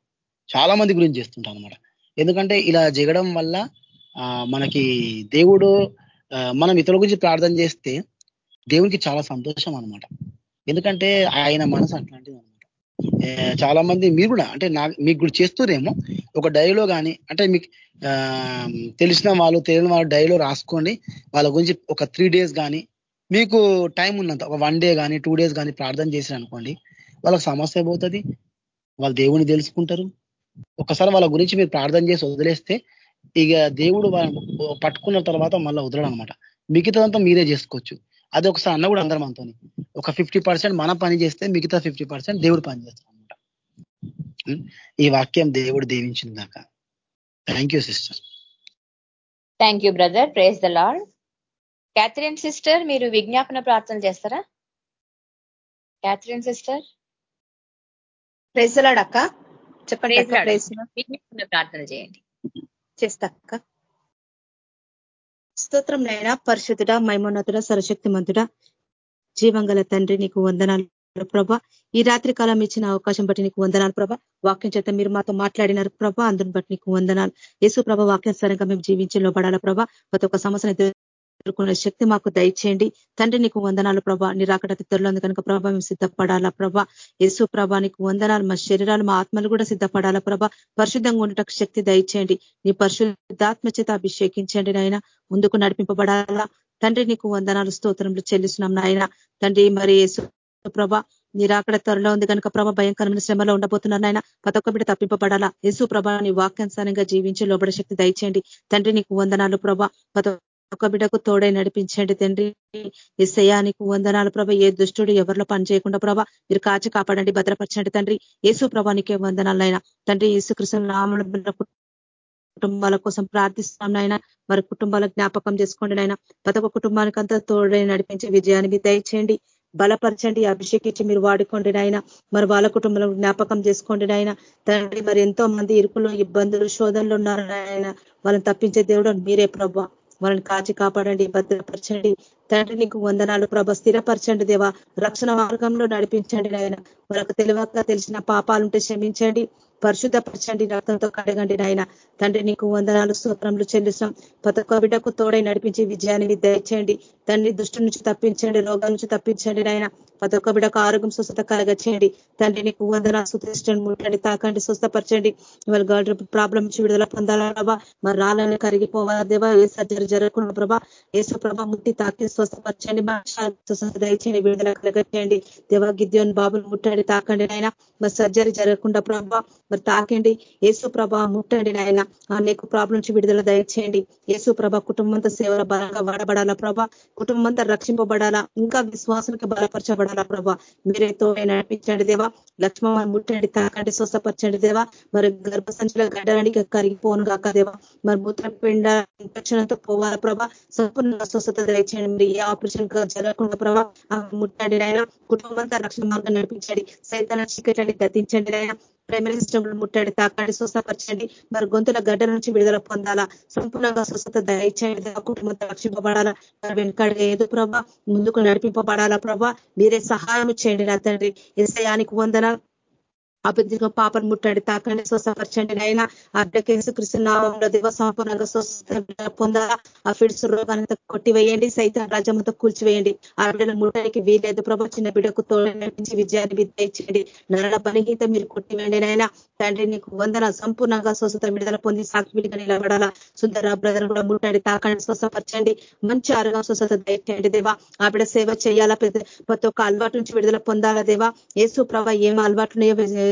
చాలా మంది గురించి చేస్తుంటాను అనమాట ఎందుకంటే ఇలా జగడం వల్ల మనకి దేవుడు మనం ఇతరుల గురించి ప్రార్థన చేస్తే దేవునికి చాలా సంతోషం అనమాట ఎందుకంటే ఆయన మనసు అట్లాంటిది చాలా మంది మీరు కూడా అంటే నా మీకు కూడా చేస్తురేమో. ఒక డైలో కానీ అంటే మీకు తెలిసిన వాళ్ళు తెలియని వాళ్ళు డైలో రాసుకోండి. వాళ్ళ గురించి ఒక త్రీ డేస్ కానీ మీకు టైం ఉన్నంత ఒక వన్ డే కానీ టూ డేస్ కానీ ప్రార్థన చేసిన అనుకోండి వాళ్ళకి సమస్య పోతుంది. వాళ్ళు దేవుని తెలుసుకుంటారు. ఒకసారి వాళ్ళ గురించి మీరు ప్రార్థన చేసి వదిలేస్తే ఇక దేవుడు పట్టుకున్న తర్వాత మళ్ళీ వదలడం అనమాట మిగతాదంతా మీరే చేసుకోవచ్చు. అది ఒకసారి అన్న కూడా అందరం అంతో ఒక ఫిఫ్టీ మన పని చేస్తే మిగతా ఫిఫ్టీ దేవుడు పని చేస్తాం అనమాట ఈ వాక్యం దేవుడు దీవించింది దాకా. Thank you sister thank you brother praise the Lord Catherine sister మీరు విజ్ఞాపన ప్రార్థన చేస్తారా? క్యాథరిన్ సిస్టర్ ప్రేస్ లాడ్ అక్క. చెప్పండి విజ్ఞాపన ప్రార్థన చేయండి. చేస్తా అక్క. స్తోత్రం నైనా పరిశుద్ధుడ మైమోన్నతుడ సరశక్తిమంతుడ జీవంగల తండ్రి నీకు వందనాలు ప్రభా. ఈ రాత్రి కాలం ఇచ్చిన అవకాశం బట్టి నీకు వందనాలు ప్రభా. వాక్యం చేత మీరు మాతో మాట్లాడినారు ప్రభా అందుని బట్టి నీకు వందనాలు. యేసు ప్రభ వాక్యానుసారంగా మేము జీవించి లోబడాల ప్రభా. ప్రతి ఒక్క సమస్యను ఎదుర్కొనే శక్తి మాకు దయచేయండి. తండ్రి నీకు వందనాలు ప్రభా. నిరాకట రాకట కనుక ప్రభా మేము సిద్ధపడాలా ప్రభా. యేసు ప్రభా నీకు వందనాలు. మా శరీరాలు మా ఆత్మలు కూడా సిద్ధపడాలా ప్రభా. పరిశుద్ధంగా ఉండటకు శక్తి దయచేయండి. నీ పరిశుద్ధాత్మ చేత అభిషేకించండి నాయన. ముందుకు నడిపింపబడాలా. తండ్రి నీకు వందనాలు స్తోత్రంలో చెల్లిస్తున్నాం నాయన. తండ్రి మరి యేసు ప్రభ నీరాకడ త్వరలో ఉంది కనుక ప్రభ భయంకరమైన శ్రమలో ఉండబోతున్నారు నాయన. పతొక్క బిడ్డ తప్పింపబడాలా. యేసు ప్రభ నీ వాక్యానుసారంగా జీవించి లోబడ శక్తి దయచేయండి. తండ్రి నీకు వందనాలు ప్రభ. ఒక బిడ్డకు తోడై నడిపించండి తండ్రి. ఎస్సయానికి వందనాలు ప్రభ. ఏ దుష్టుడు ఎవరిలో పని చేయకుండా ప్రభ మీరు కాచి కాపాడండి భద్రపరచండి తండ్రి. యేసు ప్రభానికే వందనాలైనా తండ్రి యేసుకృష్ణ నామల కుటుంబాల కోసం ప్రార్థిస్తున్నాం నాయన. వారి కుటుంబాల జ్ఞాపకం చేసుకోండి నాయన. ప్రతి ఒక్క కుటుంబానికి అంతా తోడై నడిపించే విజయానికి దయచేయండి. బలపరచండి అభిషేకించి మీరు వాడుకోండి నాయన. మరి వాళ్ళ కుటుంబంలో జ్ఞాపకం చేసుకోండి నాయన. తండ్రి మరి ఎంతో మంది ఇరుకులు ఇబ్బందులు శోధనలు ఉన్నారు నాయన. వాళ్ళని తప్పించే దేవుడు మీరే ప్రభా. వాళ్ళని కాచి కాపాడండి భద్రపరచండి. తండ్రి నీకు వందనాలు. ప్రభ స్థిరపరచండి దేవా. రక్షణ మార్గంలో నడిపించండి నాయన. వాళ్ళకు తెలియక తెలిసిన పాపాలుంటే క్షమించండి. పరిశుద్ధపరచండి రక్తంతో కడగండి నాయన. తండ్రి నీకు వందనాలు స్తోత్రంలో చెల్లిస్తాం ప్రతి బిడ్డకు తోడై నడిపించి విజయాన్ని దయచేయండి. తండ్రి దృష్టి నుంచి తప్పించండి రోగాల నుంచి తప్పించండి నాయన. ప్రతి ఒక్క బిడ్డకు ఆరోగ్యం స్వస్థత కలగచ్చేయండి తండ్రి నీకు వందన సుతిష్టండి ముట్టండి తాకండి స్వస్థపరచండి. ఇవాళ గాడ్ ప్రాబ్లం నుంచి విడుదల పొందాలా ప్రభా? మరి రాళ్ళని కరిగిపోవాలా దేవా? ఏ సర్జరీ జరగకుండా ప్రభా? ఏసు ప్రభా ముట్టి తాకి స్వస్థపరచండి. స్వస్థత దయచేయండి విడుదల కలగచ్చేయండి దేవా గిద్యోన్ బాబును ముట్టండి తాకండి నాయన. మరి సర్జరీ జరగకుండా ప్రభా మరి తాకండి. యేసు ప్రభా ముట్టండి నాయన. అనేక ప్రాబ్లం నుంచి విడుదల దయచేయండి. యేసు ప్రభ కుటుంబంతో సేవల బలంగా వాడబడాలా ప్రభా? కుటుంబంతో రక్షింపబడాలా? ఇంకా విశ్వాసానికి బలపరచబడాలి? ప్రభ మీరే తోడే నడిపించండి దేవా. లక్ష్మణ ముట్టండి తాకండి స్వస్థపరచండి దేవా. మరి గర్భసంచుల గడ్డడానికి కరిగిపోను కాక దేవా. మరి మూత్రపిండ ఇన్ఫెక్షన్తో పోవాల ప్రభా. సంపూర్ణ స్వస్థత దయచేయండి. మీరు ఏ ఆపరేషన్ జరగకుండా ప్రభా ముట్టండి నాయన. కుటుంబంతో రక్షణ మార్గం నడిపించండి. సైతాన్ని చీకటండి గతించండి నాయన. ప్రైమరీ సిస్టమ్ ముట్టండి తాకండి స్వస్థపరచండి. మరి గొంతుల గడ్డ నుంచి విడుదల పొందాలా? సంపూర్ణంగా స్వస్థత దయచేయండి కుటుంబంతో రక్షింపబడాలా? మరి వెనుకడ ఏదో ప్రభా. ముందుకు నడిపింపబడాలా ప్రభా? మీరే సహాయం చేయండి నా తండ్రి. ఎసయానికి వందన అభివృద్ధిగా పాపను ముట్టండి తాకండి స్వస్థపరచండి. అయినా ఆ కేసు కృష్ణనామంలో దివ సంపూర్ణంగా స్వస్థ పొందాలా? ఆ ఫిడ్స్ రోగాన్ని కొట్టివేయండి సైతం రాజ్యమంతా కూల్చివేయండి. ఆ బిడ్డను ముట్టడానికి వీలేదు ప్రభా చిన్న బిడ్డకు తోడనిపించి విజయాన్ని విద్యించండి నరణ బలహీత మీరు కొట్టివేయండి నాయన. తండ్రి నీకు వందన సంపూర్ణంగా స్వస్థత విడుదల పొంది సాక్షిగా నిలబడాలా? సుందర బ్రదర్ కూడా ముట్టండి తాకండి స్వస్థపరచండి. మంచి ఆరోగ్యం స్వస్థత దయచేయండి దేవా. ఆ బిడ్డ సేవ చేయాలా? ప్రతి ఒక్క అలవాటు నుంచి విడుదల పొందాలా దేవా? ఏసు ప్రభా ఏం అలవాటు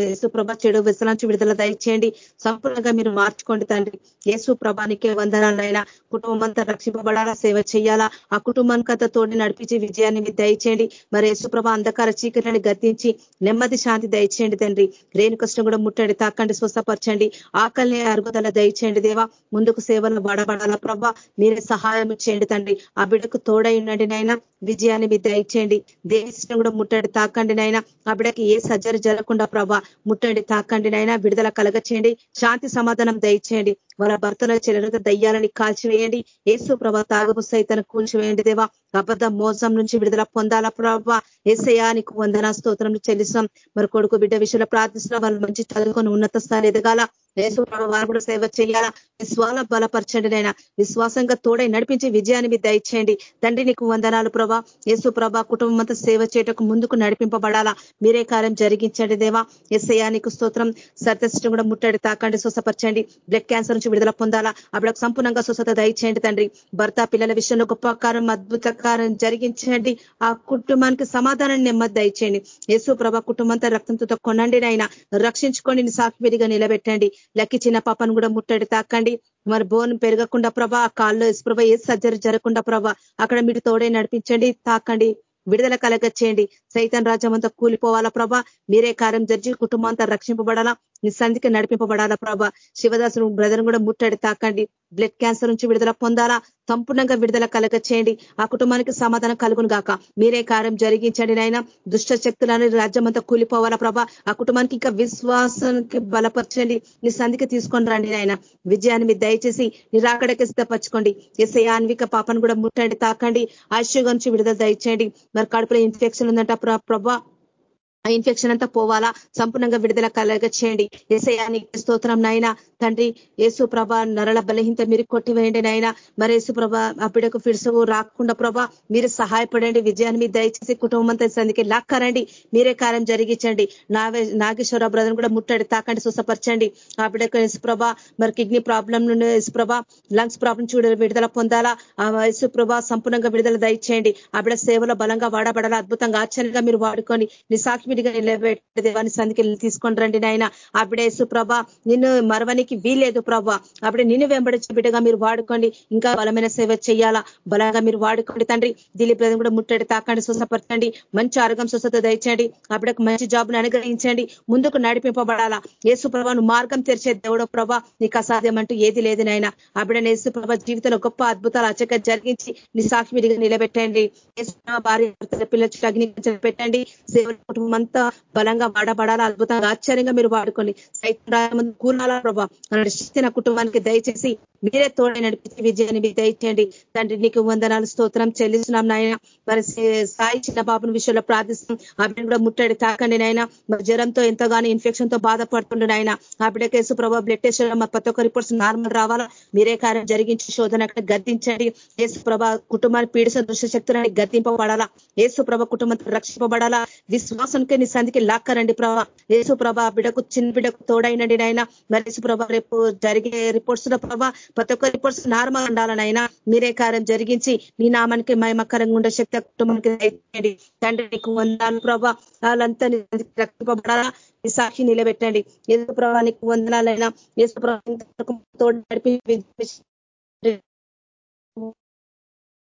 యేసుప్రభ చెడు విశ్రాంతి విడుదల దయచేయండి. సంపూర్ణంగా మీరు మార్చుకోండి తండ్రి. యేసు ప్రభానికే వందనాలైనా కుటుంబం అంతా రక్షింపబడాలా సేవ చేయాలా? ఆ కుటుంబానికి అంతా తోడి నడిపించి విజయాన్ని మీరు దయచేయండి. మరి యేసుప్రభ అంధకార చీకటిని గద్దించి నెమ్మది శాంతి దయచేయండి తండ్రి. రేణు కష్టం కూడా ముట్టండి తాకండి స్వస్థపరచండి. ఆకలిని అరుగుదల దయచేయండి దేవా. ముందుకు సేవలు వాడబడాలా ప్రభా? మీరే సహాయం చేయండి తండ్రి. ఆ బిడ్డకు తోడై ఉండండి నైనా విజయాన్ని మీరు దయచేయండి. దేశం కూడా ముట్టడి తాకండి నైనా ఆ బిడ్డకి ఏ సజ్జరి జరగకుండా ప్రభా ముట్టండి తాకండి నైనా విడుదల కలగచేయండి శాంతి సమాధానం దయచేయండి. వాళ్ళ భర్తల చెల్లెలతో దయ్యాలని కాల్చివేయండి. ఏసు ప్రభ తాగపు సైతను కూల్చివేయండి దేవా. అబద్ధ మోసం నుంచి విడుదల పొందాల ప్రభా. ఏసయానికి వందన స్తోత్రం చెల్లిస్తాం. మరి కొడుకు బిడ్డ విషయంలో ప్రార్థిస్తున్న వాళ్ళు మంచి చదువుకొని ఉన్నత స్థాయి ఎదగాల? యేసు ప్రభ వారు కూడా సేవ చేయాలా? విశ్వాల బలపరచండి నైనా విశ్వాసంగా తోడై నడిపించి విజయాన్ని మీద దయచేయండి. తండ్రి నీకు వందనాలు ప్రభా. యేసు ప్రభా కుటుంబం అంతా సేవ చేయటకు ముందుకు నడిపింపబడాలా? మీరే కార్యం జరిగించండి దేవా. ఎస్ఐయా నీకు స్తోత్రం. సత్యశిష్టం కూడా ముట్టడి తాకండి స్వసపరచండి బ్లడ్ క్యాన్సర్ నుంచి విడుదల పొందాలా? అప్పుడు సంపూర్ణంగా స్వస్థత దయచేయండి తండ్రి. భర్త పిల్లల విషయంలో గొప్ప కారం అద్భుత కారం జరిగించండి. ఆ కుటుంబానికి సమాధానాన్ని నెమ్మది దయచేయండి. యేసు ప్రభ కుటుంబంతో రక్తంతో కొనండి నాయన. రక్షించుకొని సాక్షిగా నిలబెట్టండి. లక్కి చిన్న పాపను కూడా ముట్టడి తాకండి. మరి బోన్ పెరగకుండా ప్రభా ఆ కాళ్ళు ప్రభ ఏ సర్జరీ జరగకుండా ప్రభా అక్కడ మీరు తోడే నడిపించండి తాకండి. విడుదల కలగచ్చేయండి సైతన్ రాజ్యం అంతా కూలిపోవాలా ప్రభా? మీరే కార్యం జరిగి కుటుంబం అంతా రక్షింపబడాలా? నీ సంధికి నడిపింపబడాలా ప్రభా? శివదాసును బ్రదర్ కూడా ముట్టడి తాకండి. బ్లడ్ క్యాన్సర్ నుంచి విడుదల పొందాలా? సంపూర్ణంగా విడుదల కలగ చేయండి ఆ కుటుంబానికి సమాధానం కలుగును గాక. మీరే కార్యం జరిగించండి నాయన. దుష్ట శక్తులని రాజ్యం అంతా కూలిపోవాలా ప్రభా? ఆ కుటుంబానికి ఇంకా విశ్వాసానికి బలపరచండి. నీ సంధికి తీసుకొని రండి నాయన. విజయాన్ని మీరు దయచేసి నిరాకడకి సిద్ధపరచుకోండి. ఎస్ఐ ఆన్విక పాపను కూడా ముట్టండి తాకండి. ఆశ నుంచి విడుదల దయచేయండి. మరి కడుపులో ఇన్ఫెక్షన్ ఉందంట ప్రభ ఆ ఇన్ఫెక్షన్ అంతా పోవాలా? సంపూర్ణంగా విడుదల కలగ చేయండి. ఏసయానికి స్తోత్రం నాయన. తండ్రి యేసు ప్రభ నరల బలహీనత మీరు కొట్టివేయండి నాయన. మరి యేసు ప్రభ ఆ బిడకు రాకుండా ప్రభ మీరు సహాయపడండి. విజయాన్ని మీరు దయచేసి కుటుంబం అంతా సందికి లాక్కరండి. మీరే కార్యం జరిగించండి. నాగేశ్వర బ్రదర్ కూడా ముట్టడి తాకండి సుసపరచండి ఆ బిడకు యేసుప్రభ మరి కిడ్నీ ప్రాబ్లం నుండి యేసుప్రభ లంగ్స్ ప్రాబ్లం చూడ విడుదల పొందాలా? ఆ యేసుప్రభ సంపూర్ణంగా విడుదల దయచేయండి. ఆ బిడ సేవలో బలంగా వాడబడాలా? అద్భుతంగా ఆశ్చర్యంగా మీరు వాడుకొని నీ సాక్షిమిడిగా నిలబెట్టి దేవాని సందికి తీసుకొని రండి నాయన. అప్పుడే సుప్రభ నిన్ను మరవనికి వీలేదు ప్రభ. అప్పుడే నిన్ను వెంబడించిన బిడ్డగా మీరు వాడుకోండి. ఇంకా బలమైన సేవ చేయాలా? బలంగా మీరు వాడుకోండి తండ్రి. దిలీప్ కూడా ముట్టడి తాకండి స్వసపరచండి మంచి ఆరోగ్యం స్వస్థత దయచండి అప్పుడే మంచి జాబ్ను అనుగ్రహించండి. ముందుకు నడిపింపబడాలా? యేసు ప్రభను మార్గం తెరిచే దేవుడో ప్రభ. నీకు అసాధ్యం అంటూ ఏది లేదు నాయన. అప్పుడే యేసు ప్రభ జీవితంలో గొప్ప అద్భుతాలు అచక జరిగించి నీ సాక్షిమిడిగా నిలబెట్టండి. భార్య పిల్లలు అగ్ని పెట్టండి. సేవల కుటుంబం అంత బలంగా వాడబడాలా? అద్భుతంగా ఆశ్చర్యంగా మీరు వాడుకోండి సైతం కూలాలా ప్రభా? శక్తి నా కుటుంబానికి దయచేసి మీరే తోడే నడిపించి విజయాన్ని మీరు దయచేయండి. తండ్రి నీకు వందనాలు స్తోత్రం చెల్లిస్తున్నాం నాయన. మరి సాయి చిన్న బాబుని విషయంలో ప్రార్థిస్తాం ఆ కూడా ముట్టడి తాకండి నాయన. మరి జ్వరంతో ఎంతగానో ఇన్ఫెక్షన్తో బాధపడుతుండే నాయన. ఆ బిడ్డ కేసు ప్రభావ బ్లడ్ టెస్ట్ మా ప్రతి ఒక్క రిపోర్ట్స్ నార్మల్ రావాలా? మీరే కార్యం జరిగించి శోధన అక్కడ గద్దించండి. ఏసు ప్రభ కుటుంబాన్ని పీడిస దృశ్య శక్తులని గద్దింపబడాలా? ఏసు ప్రభ కుటుంబం రక్షింపబడాలా? విశ్వాసం అందుకే నీ సంధికి లాక్కరండి ప్రభా. యేసు ప్రభా బిడకు చిన్న బిడకు తోడైనండి నాయన. మరి యేసు ప్రభా రేపు జరిగే రిపోర్ట్స్లో ప్రభా ప్రతి ఒక్క రిపోర్ట్స్ నార్మల్ ఉండాలనైనా మీరే కార్యం జరిగించి నీ నామానికి మయమకరంగా ఉండే శక్తి కుటుంబానికి దయచేయండి. తండ్రి నీకు వందాలు ప్రభా. వాళ్ళంతా రక్షింపబడాలా? ఈ సాక్షి నిలబెట్టండి. యేసు ప్రభా నీకు వందనాలైనా యేసు ప్రభ తోడు నడిపి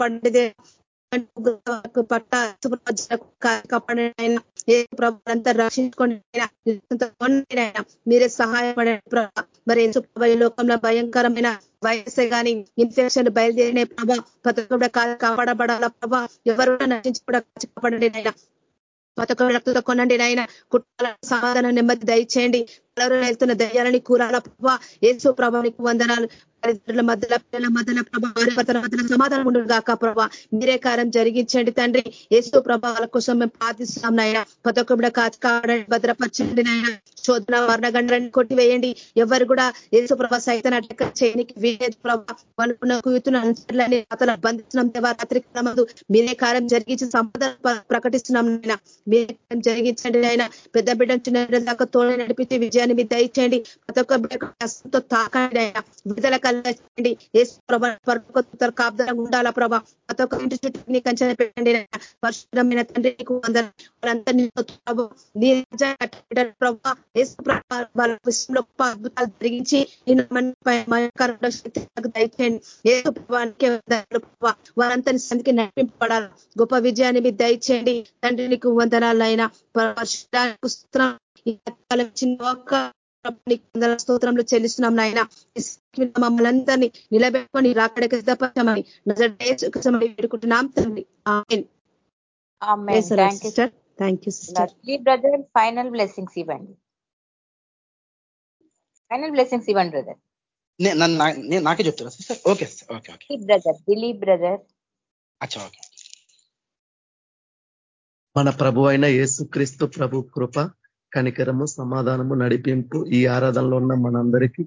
పండిదే పట్ట కాపాడినైనా ఏ ప్రభావంతా రక్షించుకోండి మీరే సహాయపడండి మరి లోకంలో భయంకరమైన వైరసే కానీ ఇన్ఫెక్షన్ బయలుదేరిన ప్రభా ప్రతి కాపాడబడాల ప్రభా? ఎవరు నశించి కూడా కాపాడండి నాయన. ప్రతి రక్తంతో కొనండి నాయన. కుటుంబాల సమాధానం నెమ్మది దయచేయండి. ఎవరు వెళ్తున్న దయ్యాలని కూరాల ప్రభా? ఏసు ప్రభానికి వందనాలు. తల్లిదండ్రుల మధ్యలో పిల్లల మధ్యలో ప్రభావం సమాధానం ఉండదు కాక ప్రభా. మీరే కారం జరిగించండి తండ్రి. ఏసో ప్రభావాల కోసం మేము ప్రార్థిస్తున్నాం నాయన. ప్రతి ఒక్క కూడా కాచి కావడానికి భద్రపరచండి నాయన. శోధన వర్ణగండ్రాన్ని కొట్టివేయండి. ఎవరు కూడా ఏసు ప్రభా సైతం అటక చేయనికి వీలేదు ప్రభా. అనుకున్న కూతున్న అనుసరులని అతను బంధిస్తున్నాం దేవరాత్రి క్రమదు మీరే కారం జరిగించి సమాధానం ప్రకటిస్తున్నాం నాయన. మీరే కారం జరిగించండి నాయన. పెద్ద బిడ్డ చిన్న దాకా తోడే నడిపించి విజయాన్ని మీరు దయచేయండి. ప్రతి ఒక్క బిడ్డ తాకండి ఆయన విడుదల చేయండి. ఏసు ప్రభా కాపుదలంగా ఉండాలా ప్రభా? ప్రతి ఒక్క ఇంటి చుట్టూ నీ కంచెన పెట్టండి పరిశుభ్రమైన తండ్రి నీకు ప్రభా ఏసు ప్రభా. విషయంలో అద్భుతాలు జరిగించి దయచేయండి. ఏసు ప్రభావానికి వారంతని సందికి నడిపింపబడాలి? గొప్ప విజయాన్ని మీరు దయచేయండి. తండ్రి నీకు వందనాలైనా చిన్న ఒక్క స్తోత్రంలో చెల్లిస్తున్నాం నాయన. మమ్మల్ని అందరినీ నిలబెట్టుకొని రాకడకి సిద్ధపరచమని నజమని వేడుకుంటున్నాం తండ్రి. Thank you sister brother final blessings ఇవ్వండి. ఫైనల్ బ్లెస్సింగ్స్ ఇవ్వండి బ్రదర్ నాకే చెప్తారా sister okay okay okay brother Dileep brother అచ్చా ఓకే. మన ప్రభు అయిన యేసుక్రీస్తు ప్రభు కృప కనికరము సమాధానము నడిపింపు ఈ ఆరాధనలో ఉన్న మనందరికీ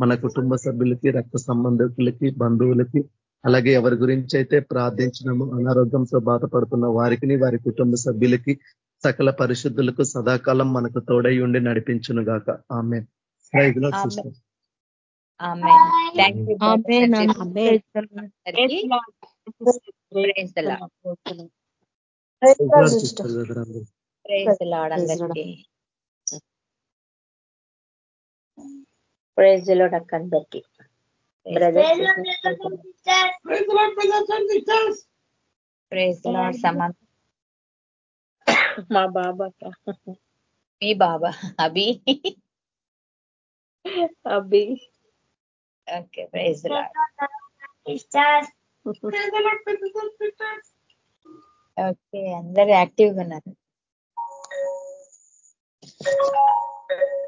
మన కుటుంబ సభ్యులకి రక్త సంబంధికులకి బంధువులకి అలాగే ఎవరి గురించి అయితే ప్రార్థించినము అనారోగ్యంతో బాధపడుతున్న వారికి వారి కుటుంబ సభ్యులకి సకల పరిశుద్ధులకు సదాకాలం మనకు తోడై ఉండి నడిపించును గాక ఆమె ప్రైజ్ లోడ్ అక్క అందరికి ప్రైజ్ లాడ్ సమాన్ మా బాబా మీ బాబా అభి అభి ఓకే ప్రైజ్ లాడ్ ఓకే అందరు యాక్టివ్గా ఉన్నారు